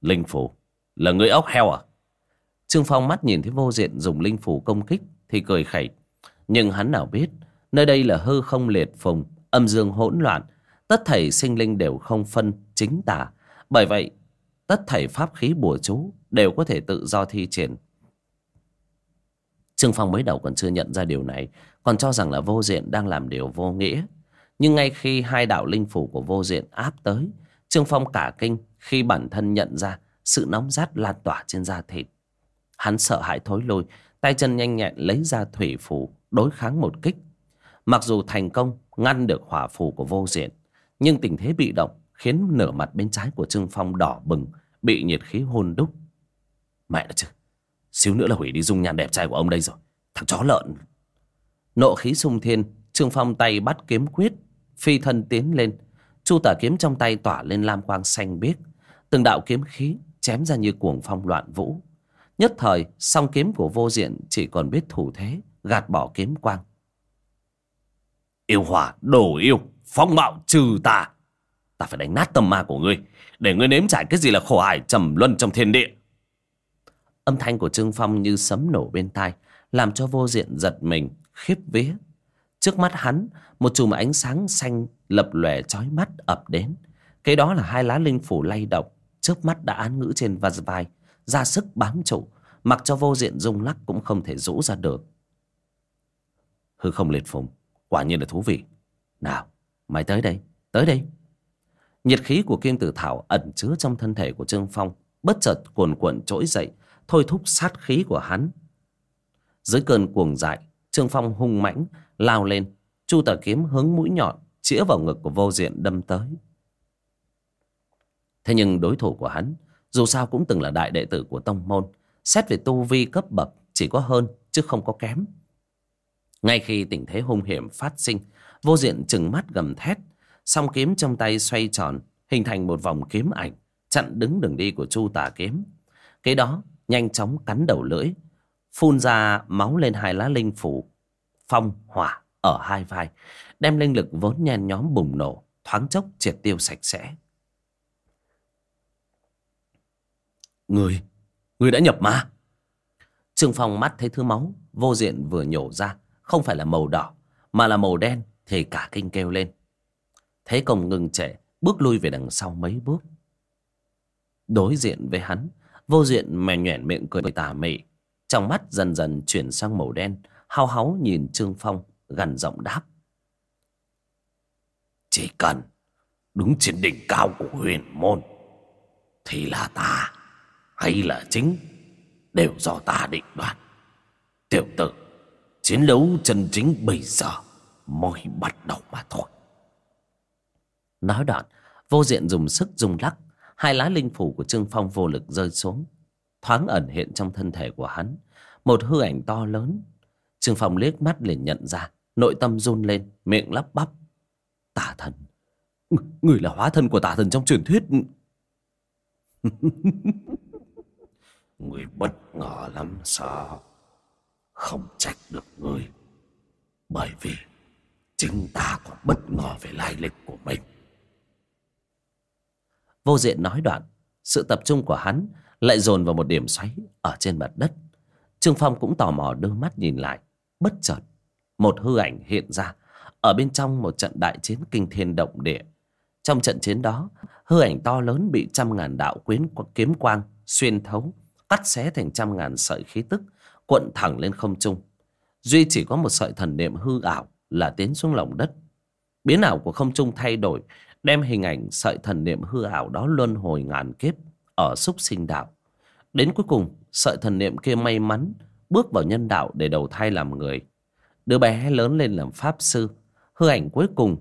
Linh phủ Là người ốc heo à Trương Phong mắt nhìn thấy vô diện dùng linh phủ công kích Thì cười khẩy. Nhưng hắn nào biết, Nơi đây là hư không liệt phùng, Âm dương hỗn loạn. Tất thảy sinh linh đều không phân, chính tả Bởi vậy, Tất thảy pháp khí bùa chú Đều có thể tự do thi triển. Trương Phong mới đầu còn chưa nhận ra điều này, Còn cho rằng là vô diện đang làm điều vô nghĩa. Nhưng ngay khi hai đạo linh phủ của vô diện áp tới, Trương Phong cả kinh khi bản thân nhận ra sự nóng rát lan tỏa trên da thịt. Hắn sợ hãi thối lôi, tay chân nhanh nhẹn lấy ra thủy phủ, đối kháng một kích. Mặc dù thành công ngăn được hỏa phù của vô diện, nhưng tình thế bị động khiến nửa mặt bên trái của Trương Phong đỏ bừng, bị nhiệt khí hôn đúc. Mẹ nó chứ, xíu nữa là hủy đi dung nhan đẹp trai của ông đây rồi, thằng chó lợn. Nộ khí sung thiên, Trương Phong tay bắt kiếm quyết, phi thân tiến lên. Chu tả kiếm trong tay tỏa lên lam quang xanh biếc, từng đạo kiếm khí chém ra như cuồng phong loạn vũ nhất thời song kiếm của vô diện chỉ còn biết thủ thế gạt bỏ kiếm quang. Yêu hỏa đổ yêu phong mạo trừ tà. Ta phải đánh nát tâm ma của ngươi để ngươi nếm trải cái gì là khổ hải trầm luân trong thiên địa. Âm thanh của trương phong như sấm nổ bên tai làm cho vô diện giật mình khiếp vía. Trước mắt hắn một chùm ánh sáng xanh lập lòe chói mắt ập đến. Cái đó là hai lá linh phủ lay động trước mắt đã án ngữ trên vai ra sức bám trụ, mặc cho vô diện rung lắc cũng không thể rũ ra được. Hư không liệt phùng, quả nhiên là thú vị. Nào, mày tới đây tới đây. Nhiệt khí của kim tử thảo ẩn chứa trong thân thể của trương phong, bất chợt cuồn cuộn trỗi dậy, thôi thúc sát khí của hắn. Dưới cơn cuồng dại, trương phong hung mãnh, lao lên, chu tờ kiếm hướng mũi nhọn, chĩa vào ngực của vô diện đâm tới. Thế nhưng đối thủ của hắn dù sao cũng từng là đại đệ tử của tông môn, xét về tu vi cấp bậc chỉ có hơn chứ không có kém. Ngay khi tình thế hung hiểm phát sinh, vô diện trừng mắt gầm thét, song kiếm trong tay xoay tròn, hình thành một vòng kiếm ảnh, chặn đứng đường đi của chu tà kiếm. Kế đó, nhanh chóng cắn đầu lưỡi, phun ra máu lên hai lá linh phủ, phong hỏa ở hai vai, đem linh lực vốn nhen nhóm bùng nổ, thoáng chốc triệt tiêu sạch sẽ. Người người đã nhập ma trương phong mắt thấy thứ máu vô diện vừa nhổ ra, không phải là màu đỏ, mà là màu đen, thì cả kinh kêu lên. Thế công ngừng trệ, bước lui về đằng sau mấy bước. Đối diện với hắn, vô diện mè nhoẻn miệng cười tà mị. Trong mắt dần dần chuyển sang màu đen, hao háu nhìn trương phong gần giọng đáp. Chỉ cần đứng trên đỉnh cao của huyền môn, thì là ta hay là chính, đều do ta định đoạt. Tiểu tử, chiến đấu chân chính bây giờ mới bắt đầu mà thôi. Nói đoạn, vô diện dùng sức rung lắc, hai lá linh phủ của trương phong vô lực rơi xuống. Thoáng ẩn hiện trong thân thể của hắn, một hư ảnh to lớn. Trương phong liếc mắt liền nhận ra, nội tâm run lên, miệng lắp bắp. Tà thần, người là hóa thân của tà thần trong truyền thuyết. người bất ngờ lắm sao không trách được người. Bởi vì chính ta còn bất ngờ về lai lịch của mình. Vô diện nói đoạn, sự tập trung của hắn lại dồn vào một điểm xoáy ở trên mặt đất. Trương phong cũng tò mò đưa mắt nhìn lại, bất chợt, một hư ảnh hiện ra ở bên trong một trận đại chiến kinh thiên động địa. Trong trận chiến đó, hư ảnh to lớn bị trăm ngàn đạo quyến kiếm quang xuyên thấu cắt xé thành trăm ngàn sợi khí tức, cuộn thẳng lên không trung. Duy chỉ có một sợi thần niệm hư ảo là tiến xuống lòng đất. Biến ảo của không trung thay đổi, đem hình ảnh sợi thần niệm hư ảo đó luân hồi ngàn kiếp ở súc sinh đạo. Đến cuối cùng, sợi thần niệm kia may mắn bước vào nhân đạo để đầu thai làm người. Đứa bé lớn lên làm pháp sư, hư ảnh cuối cùng.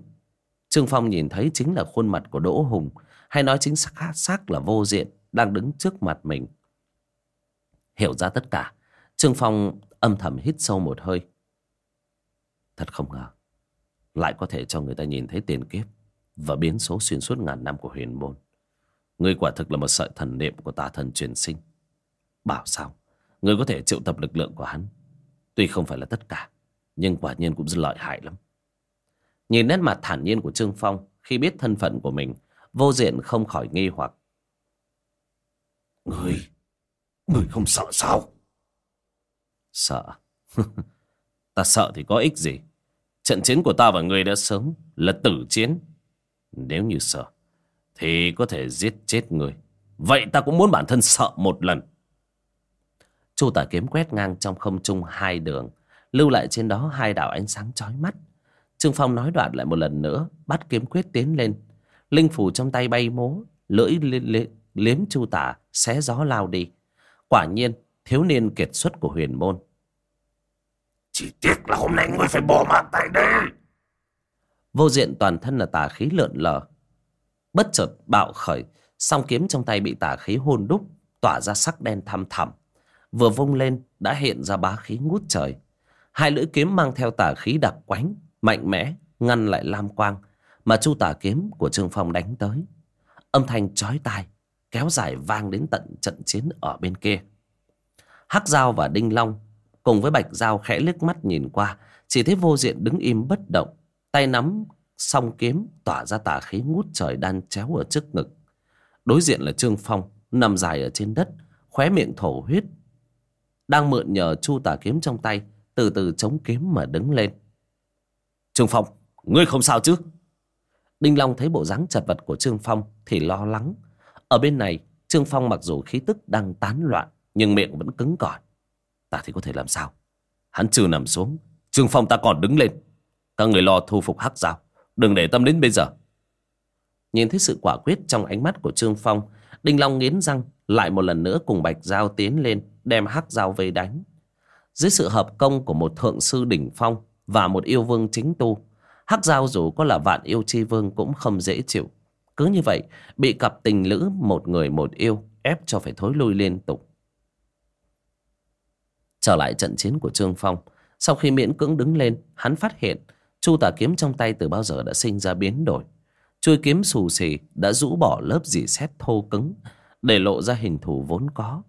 Trương phong nhìn thấy chính là khuôn mặt của đỗ hùng, hay nói chính xác xác là vô diện đang đứng trước mặt mình hiểu ra tất cả. Trương phong âm thầm hít sâu một hơi. Thật không ngờ, lại có thể cho người ta nhìn thấy tiền kiếp và biến số xuyên suốt ngàn năm của huyền môn. Người quả thực là một sợi thần niệm của tà thần truyền sinh. Bảo sao? Người có thể triệu tập lực lượng của hắn. Tuy không phải là tất cả, nhưng quả nhiên cũng rất lợi hại lắm. Nhìn nét mặt thản nhiên của trương phong, khi biết thân phận của mình, vô diện không khỏi nghi hoặc. Người! Người không sợ sao? Sợ? Ta sợ thì có ích gì? Trận chiến của ta và người đã sớm là tử chiến. Nếu như sợ, thì có thể giết chết người. Vậy ta cũng muốn bản thân sợ một lần. Chu tả kiếm quét ngang trong không trung hai đường, lưu lại trên đó hai đạo ánh sáng chói mắt. Trương phong nói đoạn lại một lần nữa, bắt kiếm quyết tiến lên. Linh phủ trong tay bay múa, lưỡi liếm chu tả, xé gió lao đi quả nhiên thiếu niên kiệt xuất của huyền môn. Chỉ tiếc là hôm nay ngươi phải bỏ mạng tại đây. Vô diện toàn thân là tà khí lượn lờ. Bất chợt bạo khởi song kiếm trong tay bị tà khí hôn đúc tỏa ra sắc đen thăm thẳm. Vừa vung lên đã hiện ra bá khí ngút trời. Hai lưỡi kiếm mang theo tà khí đặc quánh mạnh mẽ ngăn lại lam quang mà chu tà kiếm của trương phong đánh tới. Âm thanh chói tai kéo dài vang đến tận trận chiến ở bên kia. Hắc Giao và đinh long cùng với bạch Giao khẽ liếc mắt nhìn qua, chỉ thấy vô diện đứng im bất động, tay nắm song kiếm tỏa ra tà khí ngút trời đan chéo ở trước ngực. Đối diện là trương phong, nằm dài ở trên đất, khóe miệng thổ huyết, đang mượn nhờ chu tà kiếm trong tay, từ từ chống kiếm mà đứng lên. Trương phong, ngươi không sao chứ? Đinh long thấy bộ dáng chật vật của trương phong thì lo lắng ở bên này, trương phong mặc dù khí tức đang tán loạn, nhưng miệng vẫn cứng cỏi. Ta thì có thể làm sao? Hắn chưa nằm xuống, trương phong ta còn đứng lên. Các người lo thu phục hắc dao đừng để tâm đến bây giờ. Nhìn thấy sự quả quyết trong ánh mắt của trương phong, đinh long nghiến răng, lại một lần nữa cùng bạch giao tiến lên, đem hắc giao vây đánh. Dưới sự hợp công của một thượng sư đỉnh phong và một yêu vương chính tu, hắc giao dù có là vạn yêu chi vương cũng không dễ chịu cứ như vậy, bị cặp tình lữ một người một yêu ép cho phải thối lui liên tục. Trở lại trận chiến của trương phong, sau khi miễn cưỡng đứng lên, hắn phát hiện chu tà kiếm trong tay từ bao giờ đã sinh ra biến đổi. Chuôi kiếm xù xì đã rũ bỏ lớp dì xét thô cứng, để lộ ra hình thù vốn có.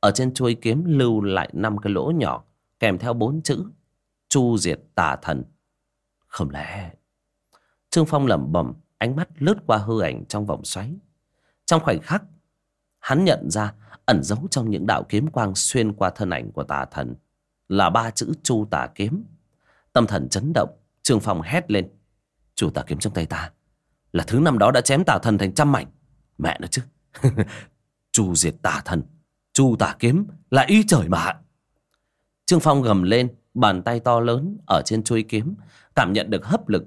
Ở trên chuôi kiếm lưu lại năm cái lỗ nhỏ, kèm theo bốn chữ, chu diệt tà thần. Không lẽ trương phong lẩm bẩm ánh mắt lướt qua hư ảnh trong vòng xoáy. Trong khoảnh khắc, hắn nhận ra ẩn giấu trong những đạo kiếm quang xuyên qua thân ảnh của tà thần là ba chữ chu tà kiếm. Tâm thần chấn động trương phong hét lên. Chu tà kiếm trong tay ta là thứ năm đó đã chém tà thần thành trăm mảnh. Mẹ nó chứ. Chu diệt tà thần, chu tà kiếm là ý trời mà trương phong gầm lên, bàn tay to lớn ở trên chuôi kiếm, cảm nhận được hấp lực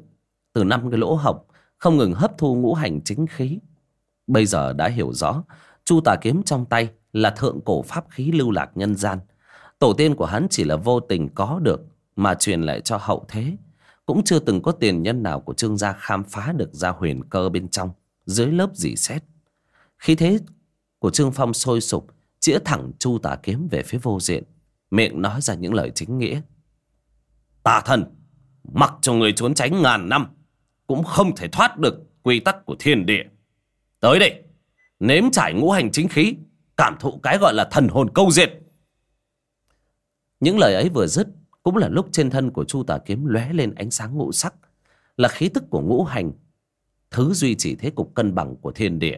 từ năm cái lỗ hổng không ngừng hấp thu ngũ hành chính khí. Bây giờ đã hiểu rõ, chu tà kiếm trong tay là thượng cổ pháp khí lưu lạc nhân gian. Tổ tiên của hắn chỉ là vô tình có được, mà truyền lại cho hậu thế. Cũng chưa từng có tiền nhân nào của trương gia khám phá được ra huyền cơ bên trong, dưới lớp dì xét. Khí thế của trương phong sôi sục, chĩa thẳng chu tà kiếm về phía vô diện. Miệng nói ra những lời chính nghĩa. Tà thần, mặc cho người trốn tránh ngàn năm cũng không thể thoát được quy tắc của thiên địa. Tới đây, nếm trải ngũ hành chính khí, cảm thụ cái gọi là thần hồn câu diệt. Những lời ấy vừa dứt, cũng là lúc trên thân của chu tà kiếm lóe lên ánh sáng ngũ sắc, là khí tức của ngũ hành, thứ duy trì thế cục cân bằng của thiên địa.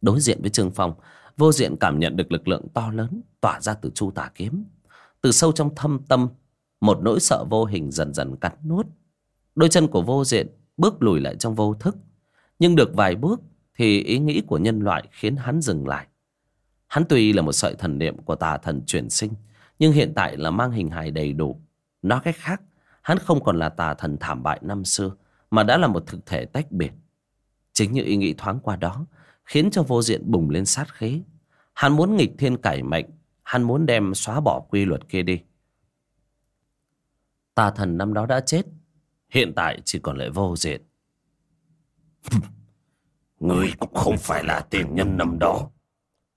Đối diện với trương phong, vô diện cảm nhận được lực lượng to lớn tỏa ra từ chu tà kiếm. Từ sâu trong thâm tâm, một nỗi sợ vô hình dần dần cắn nuốt đôi chân của vô diện bước lùi lại trong vô thức. Nhưng được vài bước thì ý nghĩ của nhân loại khiến hắn dừng lại. Hắn tuy là một sợi thần niệm của tà thần chuyển sinh, nhưng hiện tại là mang hình hài đầy đủ. Nói cách khác, hắn không còn là tà thần thảm bại năm xưa, mà đã là một thực thể tách biệt. Chính như ý nghĩ thoáng qua đó, khiến cho vô diện bùng lên sát khí. Hắn muốn nghịch thiên cải mệnh, hắn muốn đem xóa bỏ quy luật kia đi. Tà thần năm đó đã chết hiện tại chỉ còn lại vô diện. Ngươi cũng không phải là tiền nhân năm đó.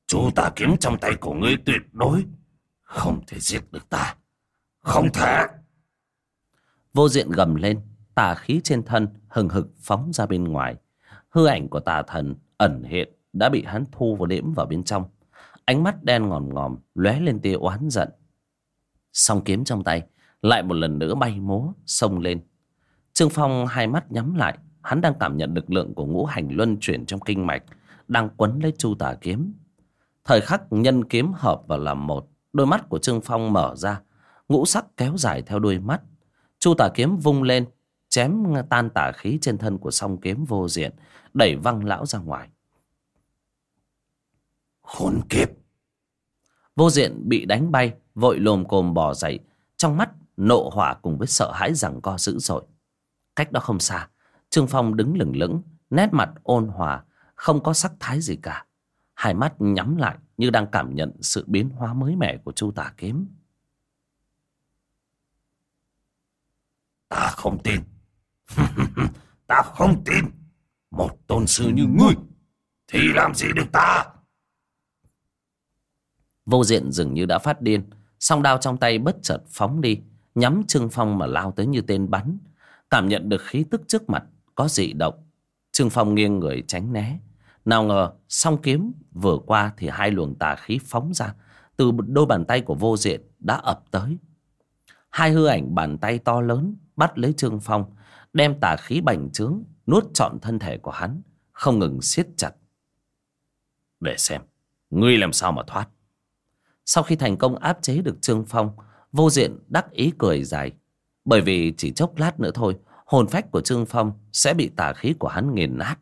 Chú ta kiếm trong tay của ngươi tuyệt đối không thể giết được ta. Không thể. Vô diện gầm lên tà khí trên thân hừng hực phóng ra bên ngoài. Hư ảnh của tà thần ẩn hiện đã bị hắn thu vào đễm vào bên trong. Ánh mắt đen ngòm ngòm lóe lên tia oán giận. Song kiếm trong tay lại một lần nữa bay múa xông lên trương phong hai mắt nhắm lại hắn đang cảm nhận lực lượng của ngũ hành luân chuyển trong kinh mạch đang quấn lấy chu tà kiếm. Thời khắc nhân kiếm hợp vào làm một đôi mắt của trương phong mở ra ngũ sắc kéo dài theo đôi mắt. Chu tà kiếm vung lên chém tan tà khí trên thân của song kiếm vô diện đẩy văng lão ra ngoài. Khốn kiếp! Vô diện bị đánh bay vội lồm cồm bò dậy trong mắt nộ hỏa cùng với sợ hãi rằng co dữ dội cách đó không xa trương phong đứng lửng lững nét mặt ôn hòa không có sắc thái gì cả. Hai mắt nhắm lại như đang cảm nhận sự biến hóa mới mẻ của chu tả kiếm. Ta không tin. Ta không tin. Một tôn sư như ngươi thì làm gì được ta? Vô diện dường như đã phát điên song đao trong tay bất chợt phóng đi nhắm trương phong mà lao tới như tên bắn cảm nhận được khí tức trước mặt, có dị động. Trương phong nghiêng người tránh né. Nào ngờ, song kiếm vừa qua thì hai luồng tà khí phóng ra, từ đôi bàn tay của vô diện đã ập tới. Hai hư ảnh bàn tay to lớn bắt lấy trương phong, đem tà khí bành trướng nuốt trọn thân thể của hắn, không ngừng siết chặt. Để xem, ngươi làm sao mà thoát? Sau khi thành công áp chế được trương phong, vô diện đắc ý cười dài bởi vì chỉ chốc lát nữa thôi, hồn phách của trương phong sẽ bị tà khí của hắn nghiền nát.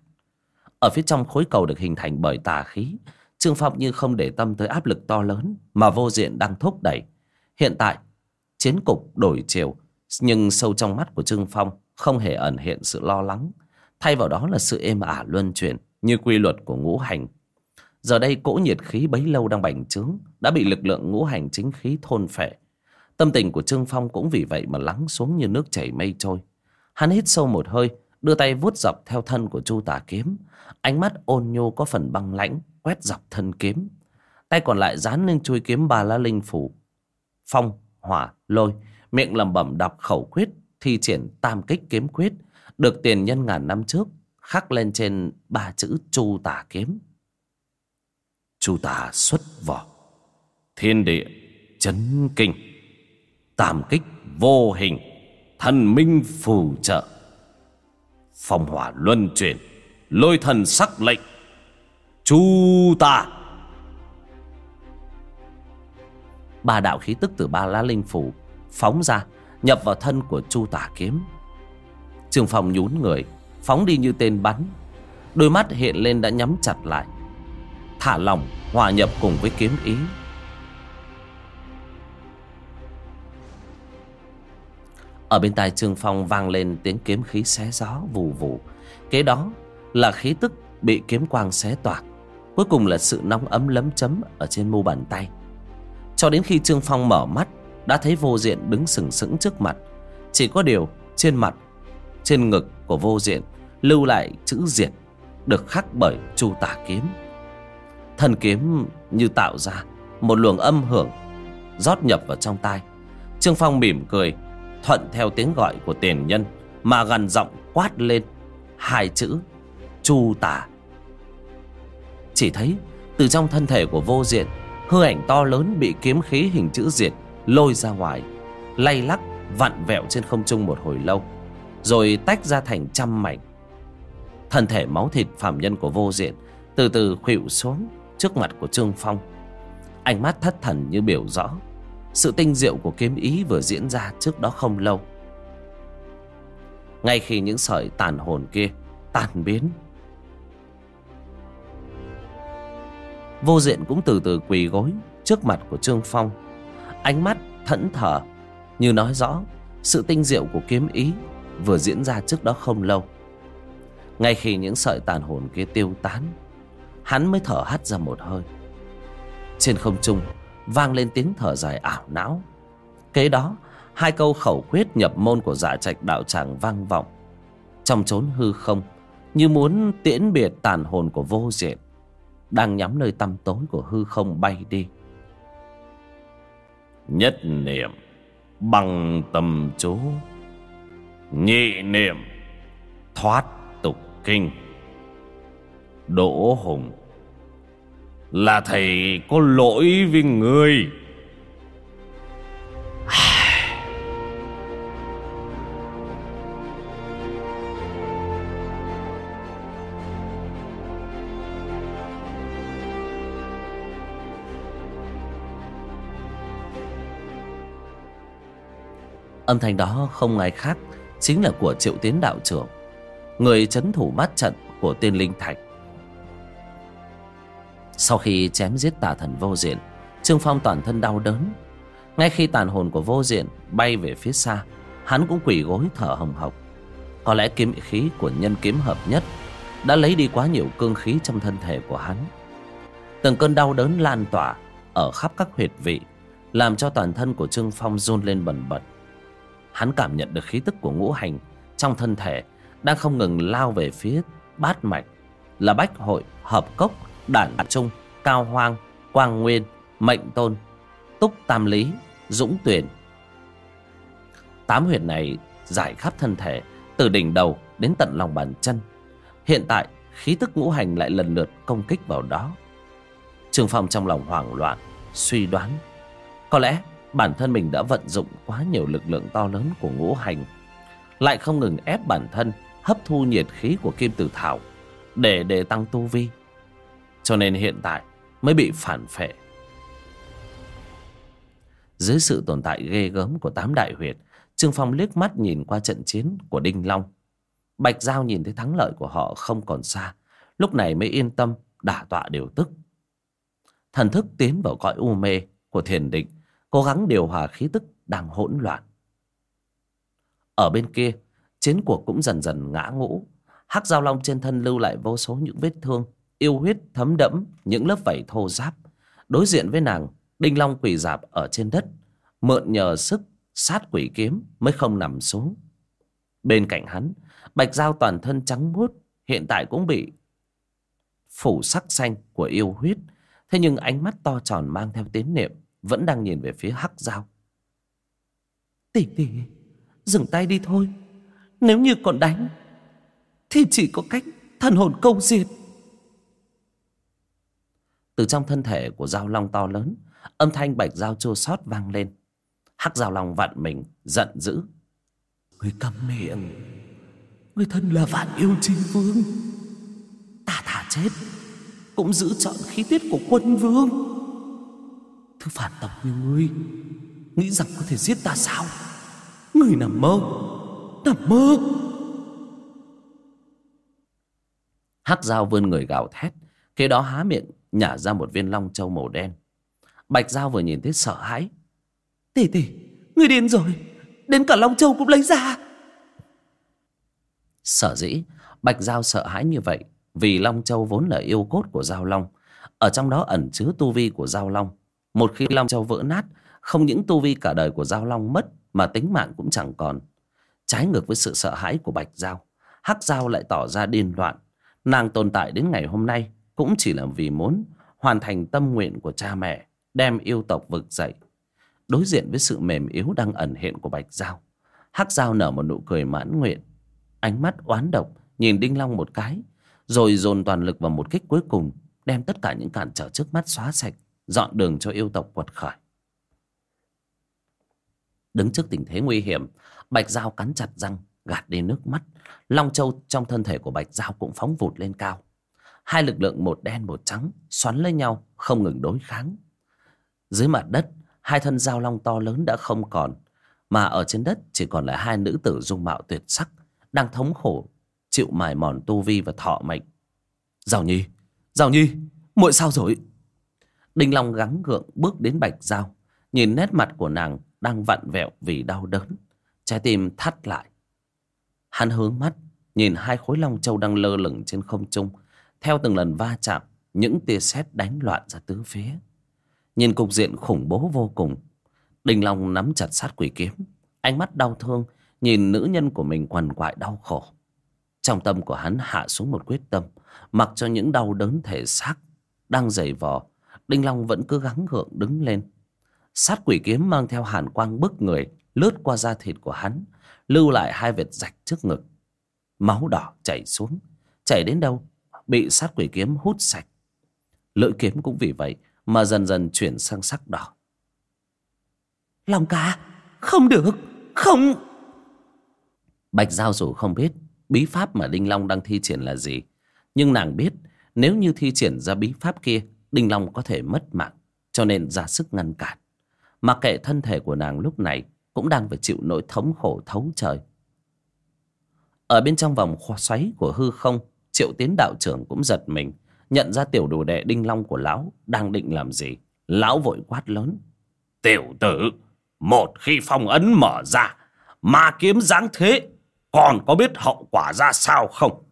Ở phía trong khối cầu được hình thành bởi tà khí, trương phong như không để tâm tới áp lực to lớn mà vô diện đang thúc đẩy. Hiện tại, chiến cục đổi chiều, nhưng sâu trong mắt của trương phong không hề ẩn hiện sự lo lắng. Thay vào đó là sự êm ả luân chuyển như quy luật của ngũ hành. Giờ đây cỗ nhiệt khí bấy lâu đang bành trướng, đã bị lực lượng ngũ hành chính khí thôn phệ tâm tình của trương phong cũng vì vậy mà lắng xuống như nước chảy mây trôi. Hắn hít sâu một hơi, đưa tay vuốt dọc theo thân của chu tả kiếm. Ánh mắt ôn nhô có phần băng lãnh, quét dọc thân kiếm. Tay còn lại dán lên chuôi kiếm ba la linh phủ. Phong, hỏa, lôi, miệng lẩm bẩm đọc khẩu quyết, thi triển tam kích kiếm quyết, được tiền nhân ngàn năm trước, khắc lên trên ba chữ chu tả kiếm. Chu tả xuất vỏ. Thiên địa chấn kinh tam kích vô hình, thần minh phù trợ. Phong hỏa luân chuyển, lôi thần sắc lệnh, chu tả ba đạo khí tức từ ba lá linh phủ phóng ra, nhập vào thân của chu tả kiếm. Trương phong nhún người, phóng đi như tên bắn. Đôi mắt hiện lên đã nhắm chặt lại. Thả lỏng, hòa nhập cùng với kiếm ý. Ở bên tai trương phong vang lên tiếng kiếm khí xé gió vù vù. Kế đó là khí tức bị kiếm quang xé toạc. Cuối cùng là sự nóng ấm lấm chấm Ở trên mu bàn tay. Cho đến khi Trương Phong mở mắt, Đã thấy vô diện đứng sừng sững trước mặt. Chỉ có điều trên mặt, Trên ngực của vô diện Lưu lại chữ diệt, Được khắc bởi chu tả kiếm. Thần kiếm như tạo ra Một luồng âm hưởng rót nhập vào trong tai. Trương phong mỉm cười thuận theo tiếng gọi của tiền nhân, mà gần giọng quát lên, hai chữ, chu tả chỉ thấy, từ trong thân thể của vô diện, hư ảnh to lớn bị kiếm khí hình chữ diệt lôi ra ngoài, lay lắc, vặn vẹo trên không trung một hồi lâu, rồi tách ra thành trăm mảnh. Thân thể máu thịt phạm nhân của vô diện từ từ khuỵu xuống trước mặt của trương phong. Ánh mắt thất thần như biểu rõ sự tinh diệu của kiếm ý vừa diễn ra trước đó không lâu. Ngay khi những sợi tàn hồn kia tan biến, vô diện cũng từ từ quỳ gối trước mặt của trương phong. Ánh mắt thẫn thờ, như nói rõ sự tinh diệu của kiếm ý vừa diễn ra trước đó không lâu. Ngay khi những sợi tàn hồn kia tiêu tán, hắn mới thở hắt ra một hơi. Trên không trung vang lên tiếng thở dài ảo não. Kế đó, hai câu khẩu quyết nhập môn của dạ trạch đạo tràng vang vọng. Trong chốn hư không, như muốn tiễn biệt tàn hồn của vô diện, đang nhắm nơi tăm tối của hư không bay đi. Nhất niệm, bằng tâm chú. Nhị niệm, thoát tục kinh. Đỗ hùng là thầy có lỗi với người. Âm thanh đó không ai khác chính là của triệu tiến đạo trưởng, người chấn thủ mắt trận của tiên linh thạch sau khi chém giết tà thần vô diện Trương Phong toàn thân đau đớn. Ngay khi tàn hồn của vô diện bay về phía xa Hắn cũng quỳ gối thở hồng hộc. Có lẽ kiếm khí của nhân kiếm hợp nhất Đã lấy đi quá nhiều cương khí trong thân thể của hắn. Từng cơn đau đớn lan tỏa Ở khắp các huyệt vị Làm cho toàn thân của Trương Phong run lên bần bật. Hắn cảm nhận được khí tức của ngũ hành Trong thân thể Đang không ngừng lao về phía bát mạch Là bách hội, hợp cốc đản trung cao hoang, quang nguyên, mệnh tôn, túc tam lý, dũng tuyển tám huyệt này giải khắp thân thể, từ đỉnh đầu đến tận lòng bàn chân. Hiện tại, khí tức ngũ hành lại lần lượt công kích vào đó. Trường phong trong lòng hoảng loạn, suy đoán, có lẽ bản thân mình đã vận dụng quá nhiều lực lượng to lớn của ngũ hành, lại không ngừng ép bản thân hấp thu nhiệt khí của kim tử thảo để để tăng tu vi cho nên hiện tại mới bị phản phệ. Dưới sự tồn tại ghê gớm của tám đại huyệt, trương phong liếc mắt nhìn qua trận chiến của đinh long. Bạch giao nhìn thấy thắng lợi của họ không còn xa, lúc này mới yên tâm đả tọa điều tức. Thần thức tiến vào cõi u mê của thiền định, cố gắng điều hòa khí tức đang hỗn loạn. Ở bên kia, chiến cuộc cũng dần dần ngã ngũ. Hắc giao long trên thân lưu lại vô số những vết thương yêu huyết thấm đẫm những lớp vảy thô ráp. Đối diện với nàng, đinh long quỳ dạp ở trên đất, mượn nhờ sức sát quỷ kiếm mới không nằm xuống. Bên cạnh hắn, bạch dao toàn thân trắng muốt, hiện tại cũng bị phủ sắc xanh của yêu huyết. Thế nhưng ánh mắt to tròn mang theo tín niệm, vẫn đang nhìn về phía hắc dao tỷ tỷ, dừng tay đi thôi. Nếu như còn đánh, thì chỉ có cách thần hồn câu diệt từ trong thân thể của dao long to lớn âm thanh bạch dao chua xót vang lên. Hắc dao long vặn mình giận dữ. Người câm miệng người thân là vạn yêu chính vương. Ta thả chết cũng giữ chọn khí tiết của quân vương. Thứ phản tộc như ngươi nghĩ rằng có thể giết ta sao? Người nằm mơ nằm mơ. Hắc dao vươn người gào thét kế đó há miệng nhả ra một viên long châu màu đen. Bạch giao vừa nhìn thấy sợ hãi. Tỷ tỷ người điên rồi. Đến cả long châu cũng lấy ra. Sở dĩ bạch giao sợ hãi như vậy, vì long châu vốn là yêu cốt của giao long. Ở trong đó ẩn chứa tu vi của giao long. Một khi long châu vỡ nát, không những tu vi cả đời của giao long mất, mà tính mạng cũng chẳng còn. Trái ngược với sự sợ hãi của bạch giao, hắc giao lại tỏ ra điên loạn. Nàng tồn tại đến ngày hôm nay cũng chỉ là vì muốn hoàn thành tâm nguyện của cha mẹ, đem yêu tộc vực dậy. Đối diện với sự mềm yếu đang ẩn hiện của bạch giao, hắc giao nở một nụ cười mãn nguyện, ánh mắt oán độc, nhìn đinh long một cái, rồi dồn toàn lực vào một kích cuối cùng, đem tất cả những cản trở trước mắt xóa sạch, dọn đường cho yêu tộc quật khởi. Đứng trước tình thế nguy hiểm, bạch giao cắn chặt răng, gạt đi nước mắt. Long châu trong thân thể của bạch giao cũng phóng vụt lên cao hai lực lượng một đen một trắng xoắn lấy nhau, không ngừng đối kháng. Dưới mặt đất, hai thân giao long to lớn đã không còn, mà ở trên đất chỉ còn lại hai nữ tử dung mạo tuyệt sắc, đang thống khổ, chịu mài mòn tu vi và thọ mệnh. Giao nhi giao nhi, muội sao rồi? Đinh long gắng gượng bước đến bạch giao, nhìn nét mặt của nàng đang vặn vẹo vì đau đớn, trái tim thắt lại. Hắn hướng mắt, nhìn hai khối long châu đang lơ lửng trên không trung theo từng lần va chạm, những tia sét đánh loạn ra tứ phía. Nhìn cục diện khủng bố vô cùng. Đinh long nắm chặt sát quỷ kiếm. Ánh mắt đau thương nhìn nữ nhân của mình quằn quại đau khổ. Trong tâm của hắn hạ xuống một quyết tâm. Mặc cho những đau đớn thể xác đang dày vò đinh long vẫn cứ gắng gượng đứng lên. Sát quỷ kiếm mang theo hàn quang bức người, lướt qua da thịt của hắn, lưu lại hai vệt rạch trước ngực. Máu đỏ chảy xuống. Chảy đến đâu? Bị sát quỷ kiếm hút sạch. Lưỡi kiếm cũng vì vậy mà dần dần chuyển sang sắc đỏ. Long ca, không được, không. Bạch giao dù không biết bí pháp mà đinh long đang thi triển là gì, nhưng nàng biết nếu như thi triển ra bí pháp kia, đinh long có thể mất mạng, cho nên ra sức ngăn cản. Mà kệ thân thể của nàng lúc này cũng đang phải chịu nỗi thống khổ thấu trời. Ở bên trong vòng xoáy của hư không triệu tiến đạo trưởng cũng giật mình, nhận ra tiểu đồ đệ đinh long của lão đang định làm gì. Lão vội quát lớn. Tiểu tử, một khi phong ấn mở ra, ma kiếm dáng thế, còn có biết hậu quả ra sao không?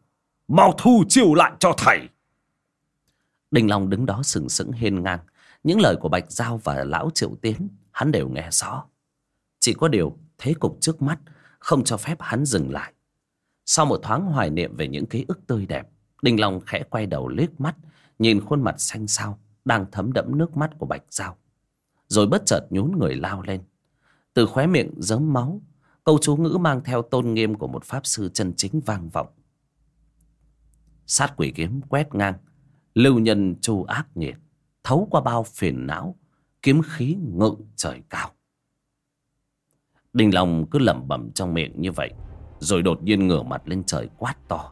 Mau thu chiêu lại cho thầy. Đinh long đứng đó sừng sững hiên ngang. Những lời của bạch giao và lão triệu tiến, hắn đều nghe rõ. Chỉ có điều thế cục trước mắt không cho phép hắn dừng lại sau một thoáng hoài niệm về những ký ức tươi đẹp đình long khẽ quay đầu liếc mắt, nhìn khuôn mặt xanh xao đang thấm đẫm nước mắt của bạch giao. Rồi bất chợt nhún người lao lên. Từ khóe miệng giớm máu, câu chú ngữ mang theo tôn nghiêm của một pháp sư chân chính vang vọng. Sát quỷ kiếm quét ngang, lưu nhân chu ác nhiệt thấu qua bao phiền não, kiếm khí ngự trời cao. Đình long cứ lẩm bẩm trong miệng như vậy rồi đột nhiên ngửa mặt lên trời quát to.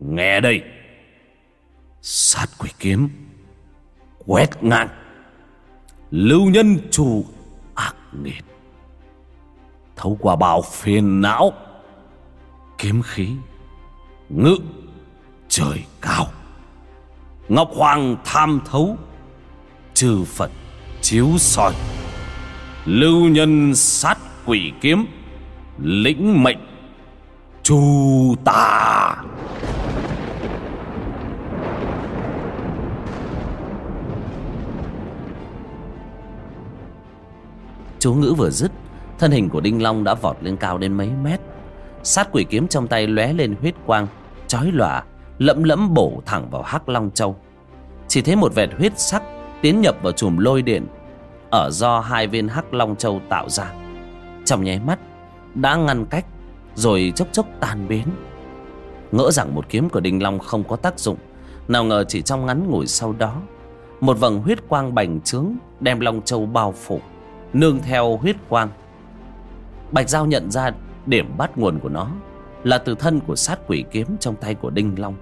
Nghe đây. Sát quỷ kiếm. Quét ngang. Lưu nhân trù ác nghiệt. Thấu qua bào phiền não. Kiếm khí. Ngự. Trời cao. Ngọc hoàng tham thấu. Trừ phật chiếu soi. Lưu nhân sát quỷ kiếm lĩnh mệnh. Chu tà. Chú ngữ vừa dứt, thân hình của đinh long đã vọt lên cao đến mấy mét. Sát quỷ kiếm trong tay lóe lên huyết quang, chói lòa, lẫm lẫm bổ thẳng vào hắc long châu. Chỉ thấy một vệt huyết sắc tiến nhập vào chùm lôi điện ở do hai viên hắc long châu tạo ra. Trong nháy mắt đã ngăn cách, rồi chốc chốc tan biến. Ngỡ rằng một kiếm của đinh long không có tác dụng, nào ngờ chỉ trong ngắn ngủi sau đó, một vầng huyết quang bành trướng đem long châu bao phủ, nương theo huyết quang. Bạch giao nhận ra điểm bắt nguồn của nó là từ thân của sát quỷ kiếm trong tay của đinh long.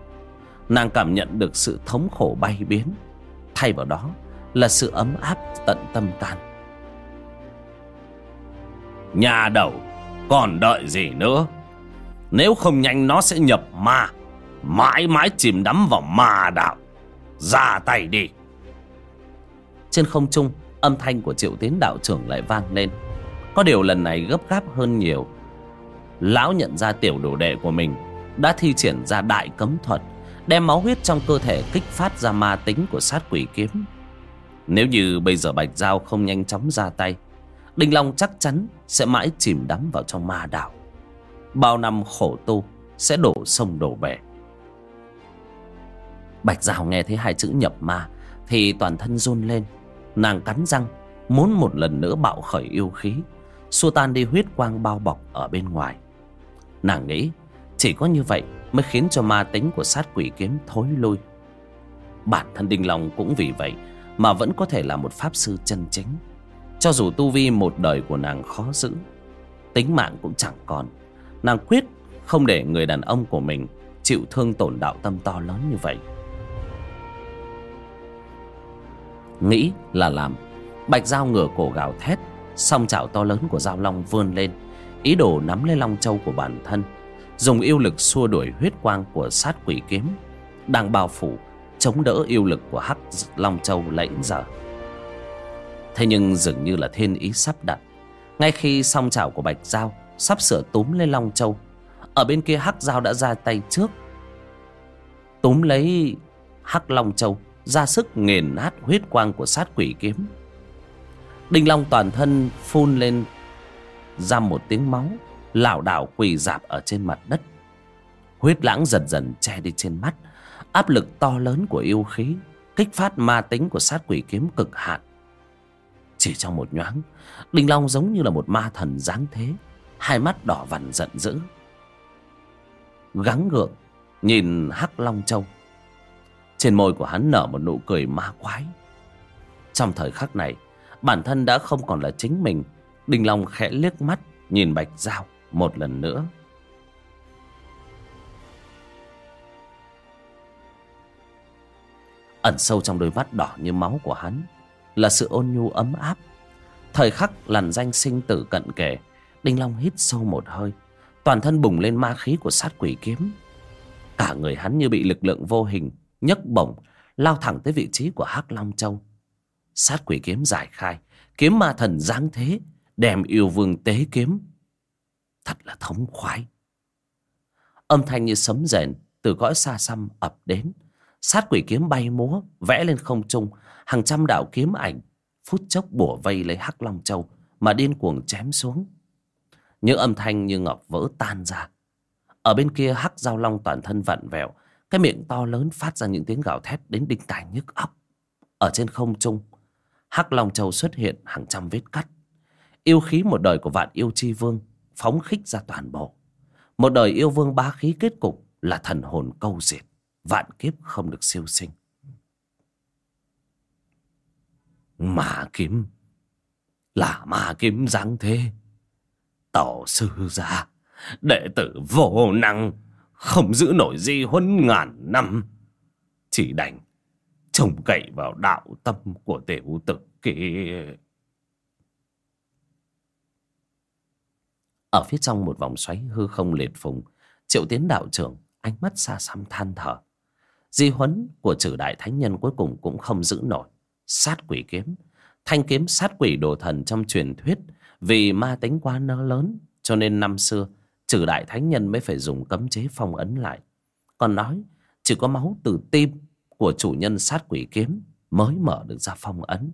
Nàng cảm nhận được sự thống khổ bay biến, thay vào đó là sự ấm áp tận tâm can. Nhà đầu! Còn đợi gì nữa. Nếu không nhanh, nó sẽ nhập ma. Mãi mãi chìm đắm vào ma đạo. Ra tay đi. Trên không trung, âm thanh của triệu tiến đạo trưởng lại vang lên. Có điều lần này gấp gáp hơn nhiều. Lão nhận ra tiểu đồ đệ của mình, đã thi triển ra đại cấm thuật, đem máu huyết trong cơ thể kích phát ra ma tính của sát quỷ kiếm. Nếu như bây giờ bạch giao không nhanh chóng ra tay đinh long chắc chắn sẽ mãi chìm đắm vào trong ma đảo bao năm khổ tu sẽ đổ sông đổ bể. Bạch giao nghe thấy hai chữ nhập ma thì toàn thân run lên. Nàng cắn răng, muốn một lần nữa bạo khởi yêu khí. Xua tan đi huyết quang bao bọc ở bên ngoài. Nàng nghĩ chỉ có như vậy mới khiến cho ma tính của sát quỷ kiếm thối lui. Bản thân đinh long cũng vì vậy mà vẫn có thể là một pháp sư chân chính cho dù tu vi một đời của nàng khó giữ, tính mạng cũng chẳng còn. Nàng quyết không để người đàn ông của mình chịu thương tổn đạo tâm to lớn như vậy. Nghĩ là làm, bạch dao ngửa cổ gào thét, song chảo to lớn của dao long vươn lên, ý đồ nắm lấy long châu của bản thân, dùng yêu lực xua đuổi huyết quang của sát quỷ kiếm, đang bao phủ chống đỡ yêu lực của hắc long châu lẫy giờ thế nhưng dường như là thiên ý sắp đặt. Ngay khi song chảo của bạch dao sắp sửa túm lấy long châu, ở bên kia hắc dao đã ra tay trước. Túm lấy hắc long châu, ra sức nghiền nát huyết quang của sát quỷ kiếm. Đinh long toàn thân phun lên ra một tiếng máu, lảo đảo quỳ dạp ở trên mặt đất. Huyết lãng dần dần che đi trên mắt, áp lực to lớn của yêu khí kích phát ma tính của sát quỷ kiếm cực hạn chỉ trong một nhoáng. Đinh long giống như là một ma thần dáng thế, hai mắt đỏ vằn giận dữ. Gắng gượng, nhìn hắc long châu. Trên môi của hắn nở một nụ cười ma quái. Trong thời khắc này, bản thân đã không còn là chính mình, đinh long khẽ liếc mắt, nhìn bạch giao một lần nữa. Ẩn sâu trong đôi mắt đỏ như máu của hắn là sự ôn nhu ấm áp. Thời khắc làn danh sinh tử cận kề, đinh long hít sâu một hơi, toàn thân bùng lên ma khí của sát quỷ kiếm. Cả người hắn như bị lực lượng vô hình nhấc bổng, lao thẳng tới vị trí của hắc long châu. Sát quỷ kiếm giải khai, kiếm ma thần giáng thế, đem yêu vương tế kiếm. Thật là thống khoái. Âm thanh như sấm rền từ cõi xa xăm ập đến. Sát quỷ kiếm bay múa, vẽ lên không trung hàng trăm đạo kiếm ảnh phút chốc bủa vây lấy hắc long châu mà điên cuồng chém xuống. Những âm thanh như ngọc vỡ tan ra. Ở bên kia, hắc giao long toàn thân vặn vẹo, cái miệng to lớn phát ra những tiếng gào thét đến đinh tai nhức óc. Ở trên không trung, hắc long châu xuất hiện hàng trăm vết cắt. Yêu khí một đời của vạn yêu chi vương phóng khích ra toàn bộ. Một đời yêu vương bá khí kết cục là thần hồn câu diệt, vạn kiếp không được siêu sinh. Mà kiếm. Là ma kiếm dáng thế. Tổ sư gia, đệ tử vô năng, không giữ nổi di huấn ngàn năm. Chỉ đành trông cậy vào đạo tâm của tiểu tử kia. Ở phía trong một vòng xoáy hư không liệt phùng, triệu tiến đạo trưởng, ánh mắt xa xăm than thở. Di huấn của trừ đại thánh nhân cuối cùng cũng không giữ nổi sát quỷ kiếm. Thanh kiếm sát quỷ đồ thần trong truyền thuyết, vì ma tính quá nó lớn, cho nên năm xưa, trừ đại thánh nhân mới phải dùng cấm chế phong ấn lại. Còn nói, chỉ có máu từ tim của chủ nhân sát quỷ kiếm mới mở được ra phong ấn.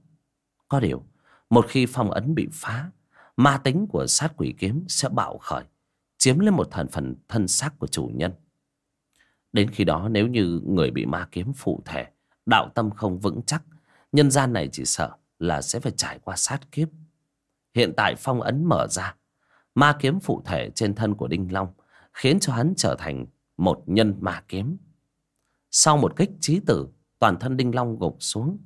Có điều, một khi phong ấn bị phá, ma tính của sát quỷ kiếm sẽ bạo khởi, chiếm lấy một thần phần thân xác của chủ nhân. Đến khi đó, nếu như người bị ma kiếm phụ thể, đạo tâm không vững chắc nhân gian này chỉ sợ là sẽ phải trải qua sát kiếp. Hiện tại phong ấn mở ra, ma kiếm phụ thể trên thân của đinh long khiến cho hắn trở thành một nhân ma kiếm. Sau một kích trí tử, toàn thân đinh long gục xuống,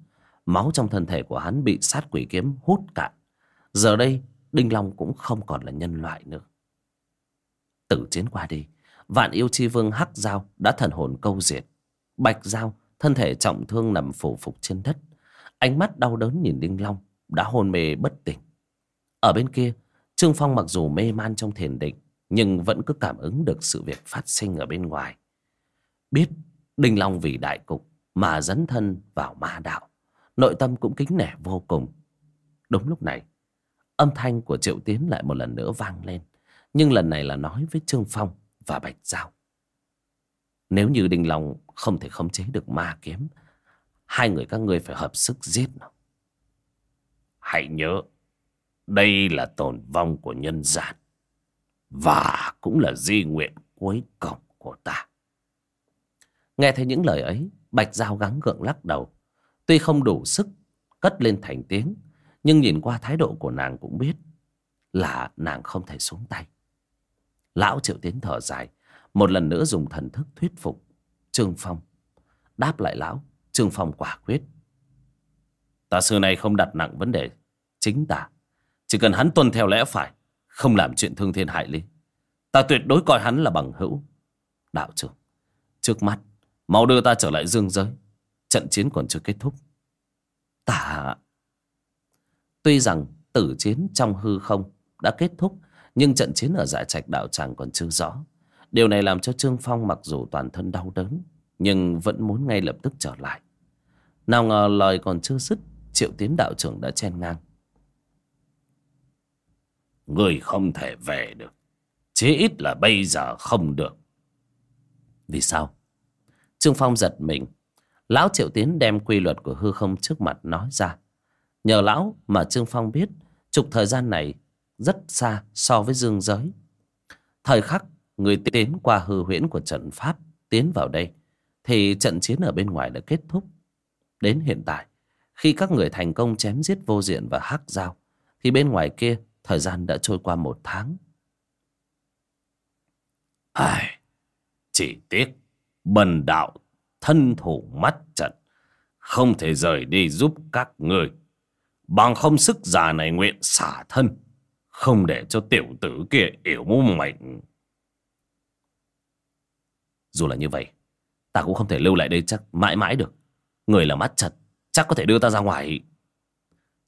máu trong thân thể của hắn bị sát quỷ kiếm hút cạn. Giờ đây, đinh long cũng không còn là nhân loại nữa. Tử chiến qua đi, vạn yêu chi vương hắc giao đã thần hồn câu diệt. Bạch giao, thân thể trọng thương nằm phủ phục trên đất ánh mắt đau đớn nhìn đinh long, đã hôn mê bất tỉnh. Ở bên kia, trương phong mặc dù mê man trong thiền định, nhưng vẫn cứ cảm ứng được sự việc phát sinh ở bên ngoài. Biết đinh long vì đại cục mà dấn thân vào ma đạo, nội tâm cũng kính nể vô cùng. Đúng lúc này, âm thanh của triệu tiến lại một lần nữa vang lên, nhưng lần này là nói với trương phong và bạch giao. Nếu như Đinh Long không thể khống chế được ma kiếm Hai người các ngươi phải hợp sức giết nó. Hãy nhớ, Đây là tồn vong của nhân gian Và cũng là di nguyện cuối cùng của ta. Nghe thấy những lời ấy, Bạch Giao gắng gượng lắc đầu. Tuy không đủ sức cất lên thành tiếng, Nhưng nhìn qua thái độ của nàng cũng biết Là nàng không thể xuống tay. Lão Triệu Tiến thở dài, Một lần nữa dùng thần thức thuyết phục Trương Phong, Đáp lại lão. Trương Phong quả quyết. Ta xưa nay không đặt nặng vấn đề Chính tả, Chỉ cần hắn tuân theo lẽ phải Không làm chuyện thương thiên hại lý. Ta tuyệt đối coi hắn là bằng hữu. Đạo trưởng Trước mắt Mau đưa ta trở lại dương giới. Trận chiến còn chưa kết thúc. Tả. Tuy rằng tử chiến trong hư không Đã kết thúc Nhưng trận chiến ở dạ trạch đạo tràng còn chưa rõ. Điều này làm cho Trương Phong mặc dù toàn thân đau đớn Nhưng vẫn muốn ngay lập tức trở lại. Nào ngờ lời còn chưa dứt Triệu tiến đạo trưởng đã chen ngang. Người không thể về được. Chí ít là bây giờ không được. Vì sao? Trương Phong giật mình. Lão Triệu Tiến đem quy luật của hư không trước mặt nói ra. Nhờ lão mà Trương Phong biết Trục thời gian này rất xa so với dương giới. Thời khắc người tiến qua hư huyễn của trận pháp Tiến vào đây Thì trận chiến ở bên ngoài đã kết thúc Đến hiện tại. Khi các người thành công chém giết vô diện và hắc giao Thì bên ngoài kia Thời gian đã trôi qua một tháng. Ai, Chỉ tiếc Bần đạo thân thủ mắt trận Không thể rời đi giúp các người Bằng không sức già này nguyện xả thân Không để cho tiểu tử kia yếu mạnh. Dù là như vậy Ta cũng không thể lưu lại đây chắc mãi mãi được. Người là mắt chật, Chắc có thể đưa ta ra ngoài.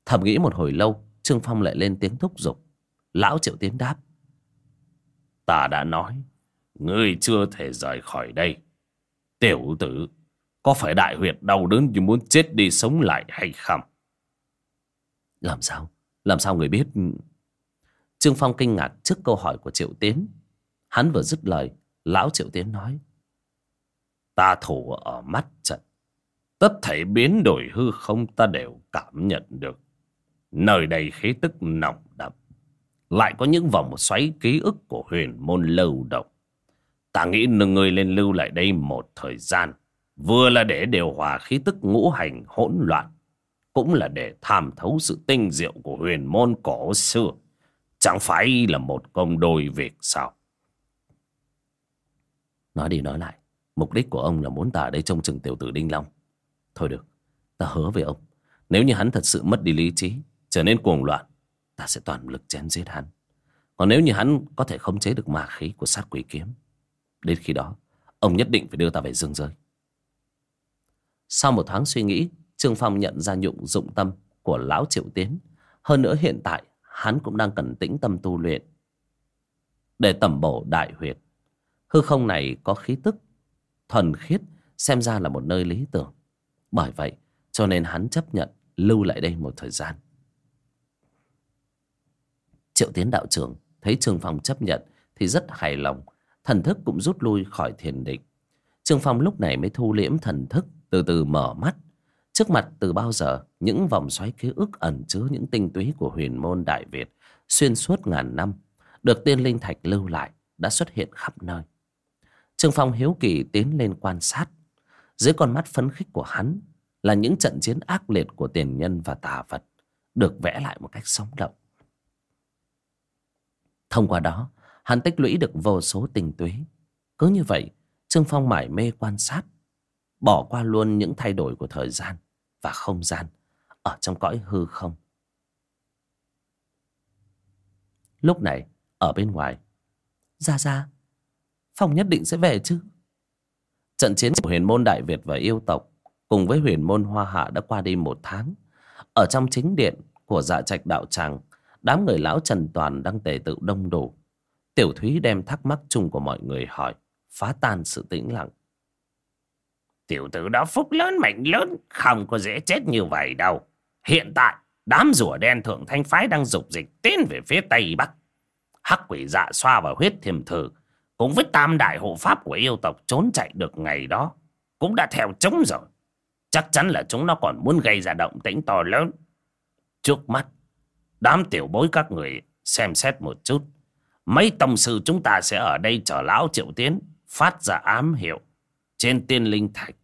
Thầm nghĩ một hồi lâu, Trương Phong lại lên tiếng thúc giục. Lão Triệu Tiến đáp. Ta đã nói, Ngươi chưa thể rời khỏi đây. Tiểu tử, Có phải đại huyệt đau đớn như muốn chết đi sống lại hay không? Làm sao? Làm sao người biết? Trương Phong kinh ngạc trước câu hỏi của Triệu Tiến. Hắn vừa dứt lời, Lão Triệu Tiến nói, Ta thủ ở mắt trận Tất thảy biến đổi hư không ta đều cảm nhận được Nơi đây khí tức nồng đậm Lại có những vòng xoáy ký ức của huyền môn lâu động Ta nghĩ người lên lưu lại đây một thời gian. Vừa là để điều hòa khí tức ngũ hành hỗn loạn. Cũng là để tham thấu sự tinh diệu của huyền môn cổ xưa. Chẳng phải là một công đôi việc sao? Nói đi nói lại. Mục đích của ông là muốn ta ở đây trông chừng tiểu tử Đinh Long. Thôi được. Ta hứa với ông. Nếu như hắn thật sự mất đi lý trí. Trở nên cuồng loạn. Ta sẽ toàn lực chém giết hắn. Còn nếu như hắn có thể khống chế được ma khí của sát quỷ kiếm, Đến khi đó, Ông nhất định phải đưa ta về dương giới Sau một tháng suy nghĩ, Trương Phong nhận ra nhụng dụng tâm Của Lão Triệu Tiến Hơn nữa hiện tại, Hắn cũng đang cần tĩnh tâm tu luyện Để tẩm bổ đại huyệt Hư không này có khí tức Thuần khiết, Xem ra là một nơi lý tưởng bởi vậy, cho nên hắn chấp nhận Lưu lại đây một thời gian. Triệu Tiến đạo trưởng Thấy Trương Phong chấp nhận Thì rất hài lòng, thần thức cũng rút lui khỏi thiền định. Trương phong lúc này mới thu liễm thần thức, từ từ mở mắt. Trước mặt từ bao giờ, những vòng xoáy ký ức ẩn chứa những tinh túy của huyền môn đại việt xuyên suốt ngàn năm, được tiên linh thạch lưu lại, đã xuất hiện khắp nơi. Trương phong hiếu kỳ tiến lên quan sát dưới con mắt phấn khích của hắn là những trận chiến ác liệt của tiền nhân và tà vật được vẽ lại một cách sống động. Thông qua đó, hắn tích lũy được vô số tình túy. Cứ như vậy, trương phong mải mê quan sát, bỏ qua luôn những thay đổi của thời gian và không gian ở trong cõi hư không. Lúc này, ở bên ngoài, ra ra, phong nhất định sẽ về chứ? Trận chiến của huyền môn đại việt và yêu tộc cùng với huyền môn hoa hạ đã qua đi một tháng ở trong chính điện của dạ trạch đạo tràng đám người lão trần toàn đang tề tự đông đủ Tiểu Thúy đem thắc mắc chung của mọi người hỏi, phá tan sự tĩnh lặng. Tiểu tử đó phúc lớn mạnh lớn, không có dễ chết như vậy đâu. Hiện tại, đám rùa đen thượng thanh phái đang dục dịch tiến về phía tây bắc. Hắc quỷ dạ xoa và huyết thiềm thử cùng với tam đại hộ pháp của yêu tộc trốn chạy được ngày đó cũng đã theo chống rồi. Chắc chắn là chúng nó còn muốn gây ra động tĩnh to lớn. Trước mắt, đám tiểu bối các người xem xét một chút. Mấy tông sư chúng ta sẽ ở đây chờ lão triệu tiến phát ra ám hiệu trên tiên linh thạch.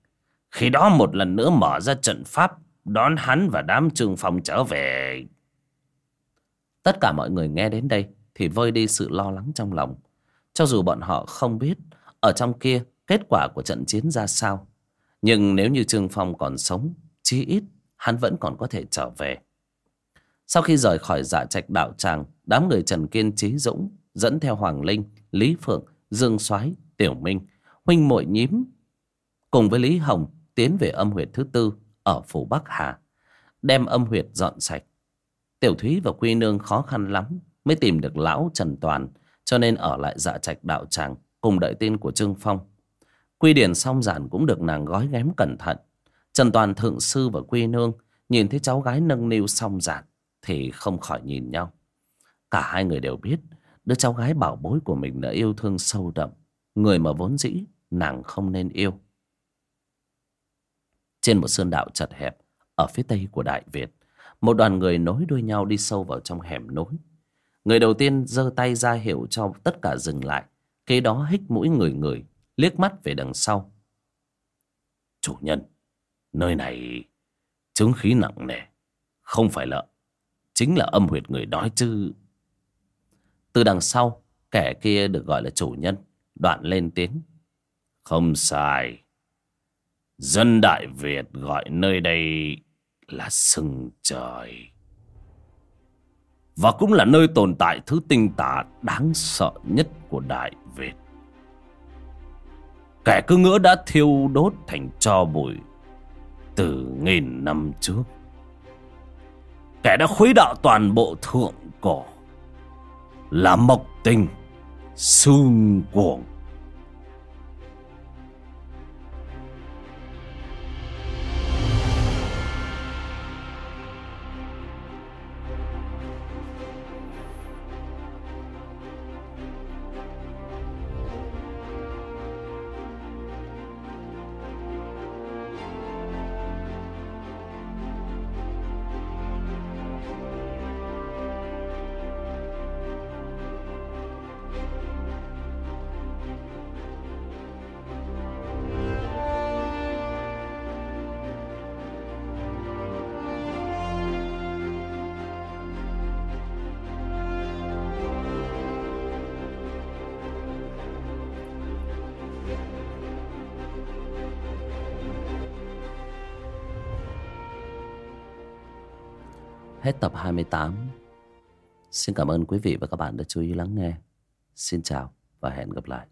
Khi đó một lần nữa mở ra trận pháp đón hắn và đám trường phong trở về. Tất cả mọi người nghe đến đây thì vơi đi sự lo lắng trong lòng. Cho dù bọn họ không biết ở trong kia kết quả của trận chiến ra sao. Nhưng nếu như Trương Phong còn sống, chí ít hắn vẫn còn có thể trở về. Sau khi rời khỏi dạ trạch đạo tràng, đám người Trần Kiên Trí Dũng dẫn theo Hoàng Linh, Lý Phượng, Dương Soái, Tiểu Minh, huynh muội nhím cùng với Lý Hồng tiến về âm huyệt thứ tư ở phủ Bắc Hà, đem âm huyệt dọn sạch. Tiểu Thúy và Quy Nương khó khăn lắm mới tìm được lão Trần Toàn, cho nên ở lại dạ trạch đạo tràng cùng đợi tin của Trương Phong. Quy điển song giản cũng được nàng gói ghém cẩn thận. Trần Toàn thượng sư và Quy Nương nhìn thấy cháu gái nâng niu song giản thì không khỏi nhìn nhau. Cả hai người đều biết đứa cháu gái bảo bối của mình đã yêu thương sâu đậm, người mà vốn dĩ nàng không nên yêu. Trên một sơn đạo chật hẹp ở phía tây của Đại Việt, một đoàn người nối đuôi nhau đi sâu vào trong hẻm nối. Người đầu tiên giơ tay ra hiệu cho tất cả dừng lại, kế đó hít mũi người người, liếc mắt về đằng sau. Chủ nhân, nơi này chứng khí nặng nề, không phải lợ, chính là âm huyệt người đói chứ. Từ đằng sau, kẻ kia được gọi là chủ nhân, đoạn lên tiếng. Không sai. Dân Đại Việt gọi nơi đây là sừng trời. Và cũng là nơi tồn tại thứ tinh tả đáng sợ nhất của Đại Việt. Kẻ cứ ngỡ đã thiêu đốt thành tro bụi từ nghìn năm trước. Kẻ đã khuấy đạo toàn bộ thượng cổ là mộc tình, sương cuồng. Hết tập 28. Xin cảm ơn quý vị và các bạn đã chú ý lắng nghe. Xin chào và hẹn gặp lại.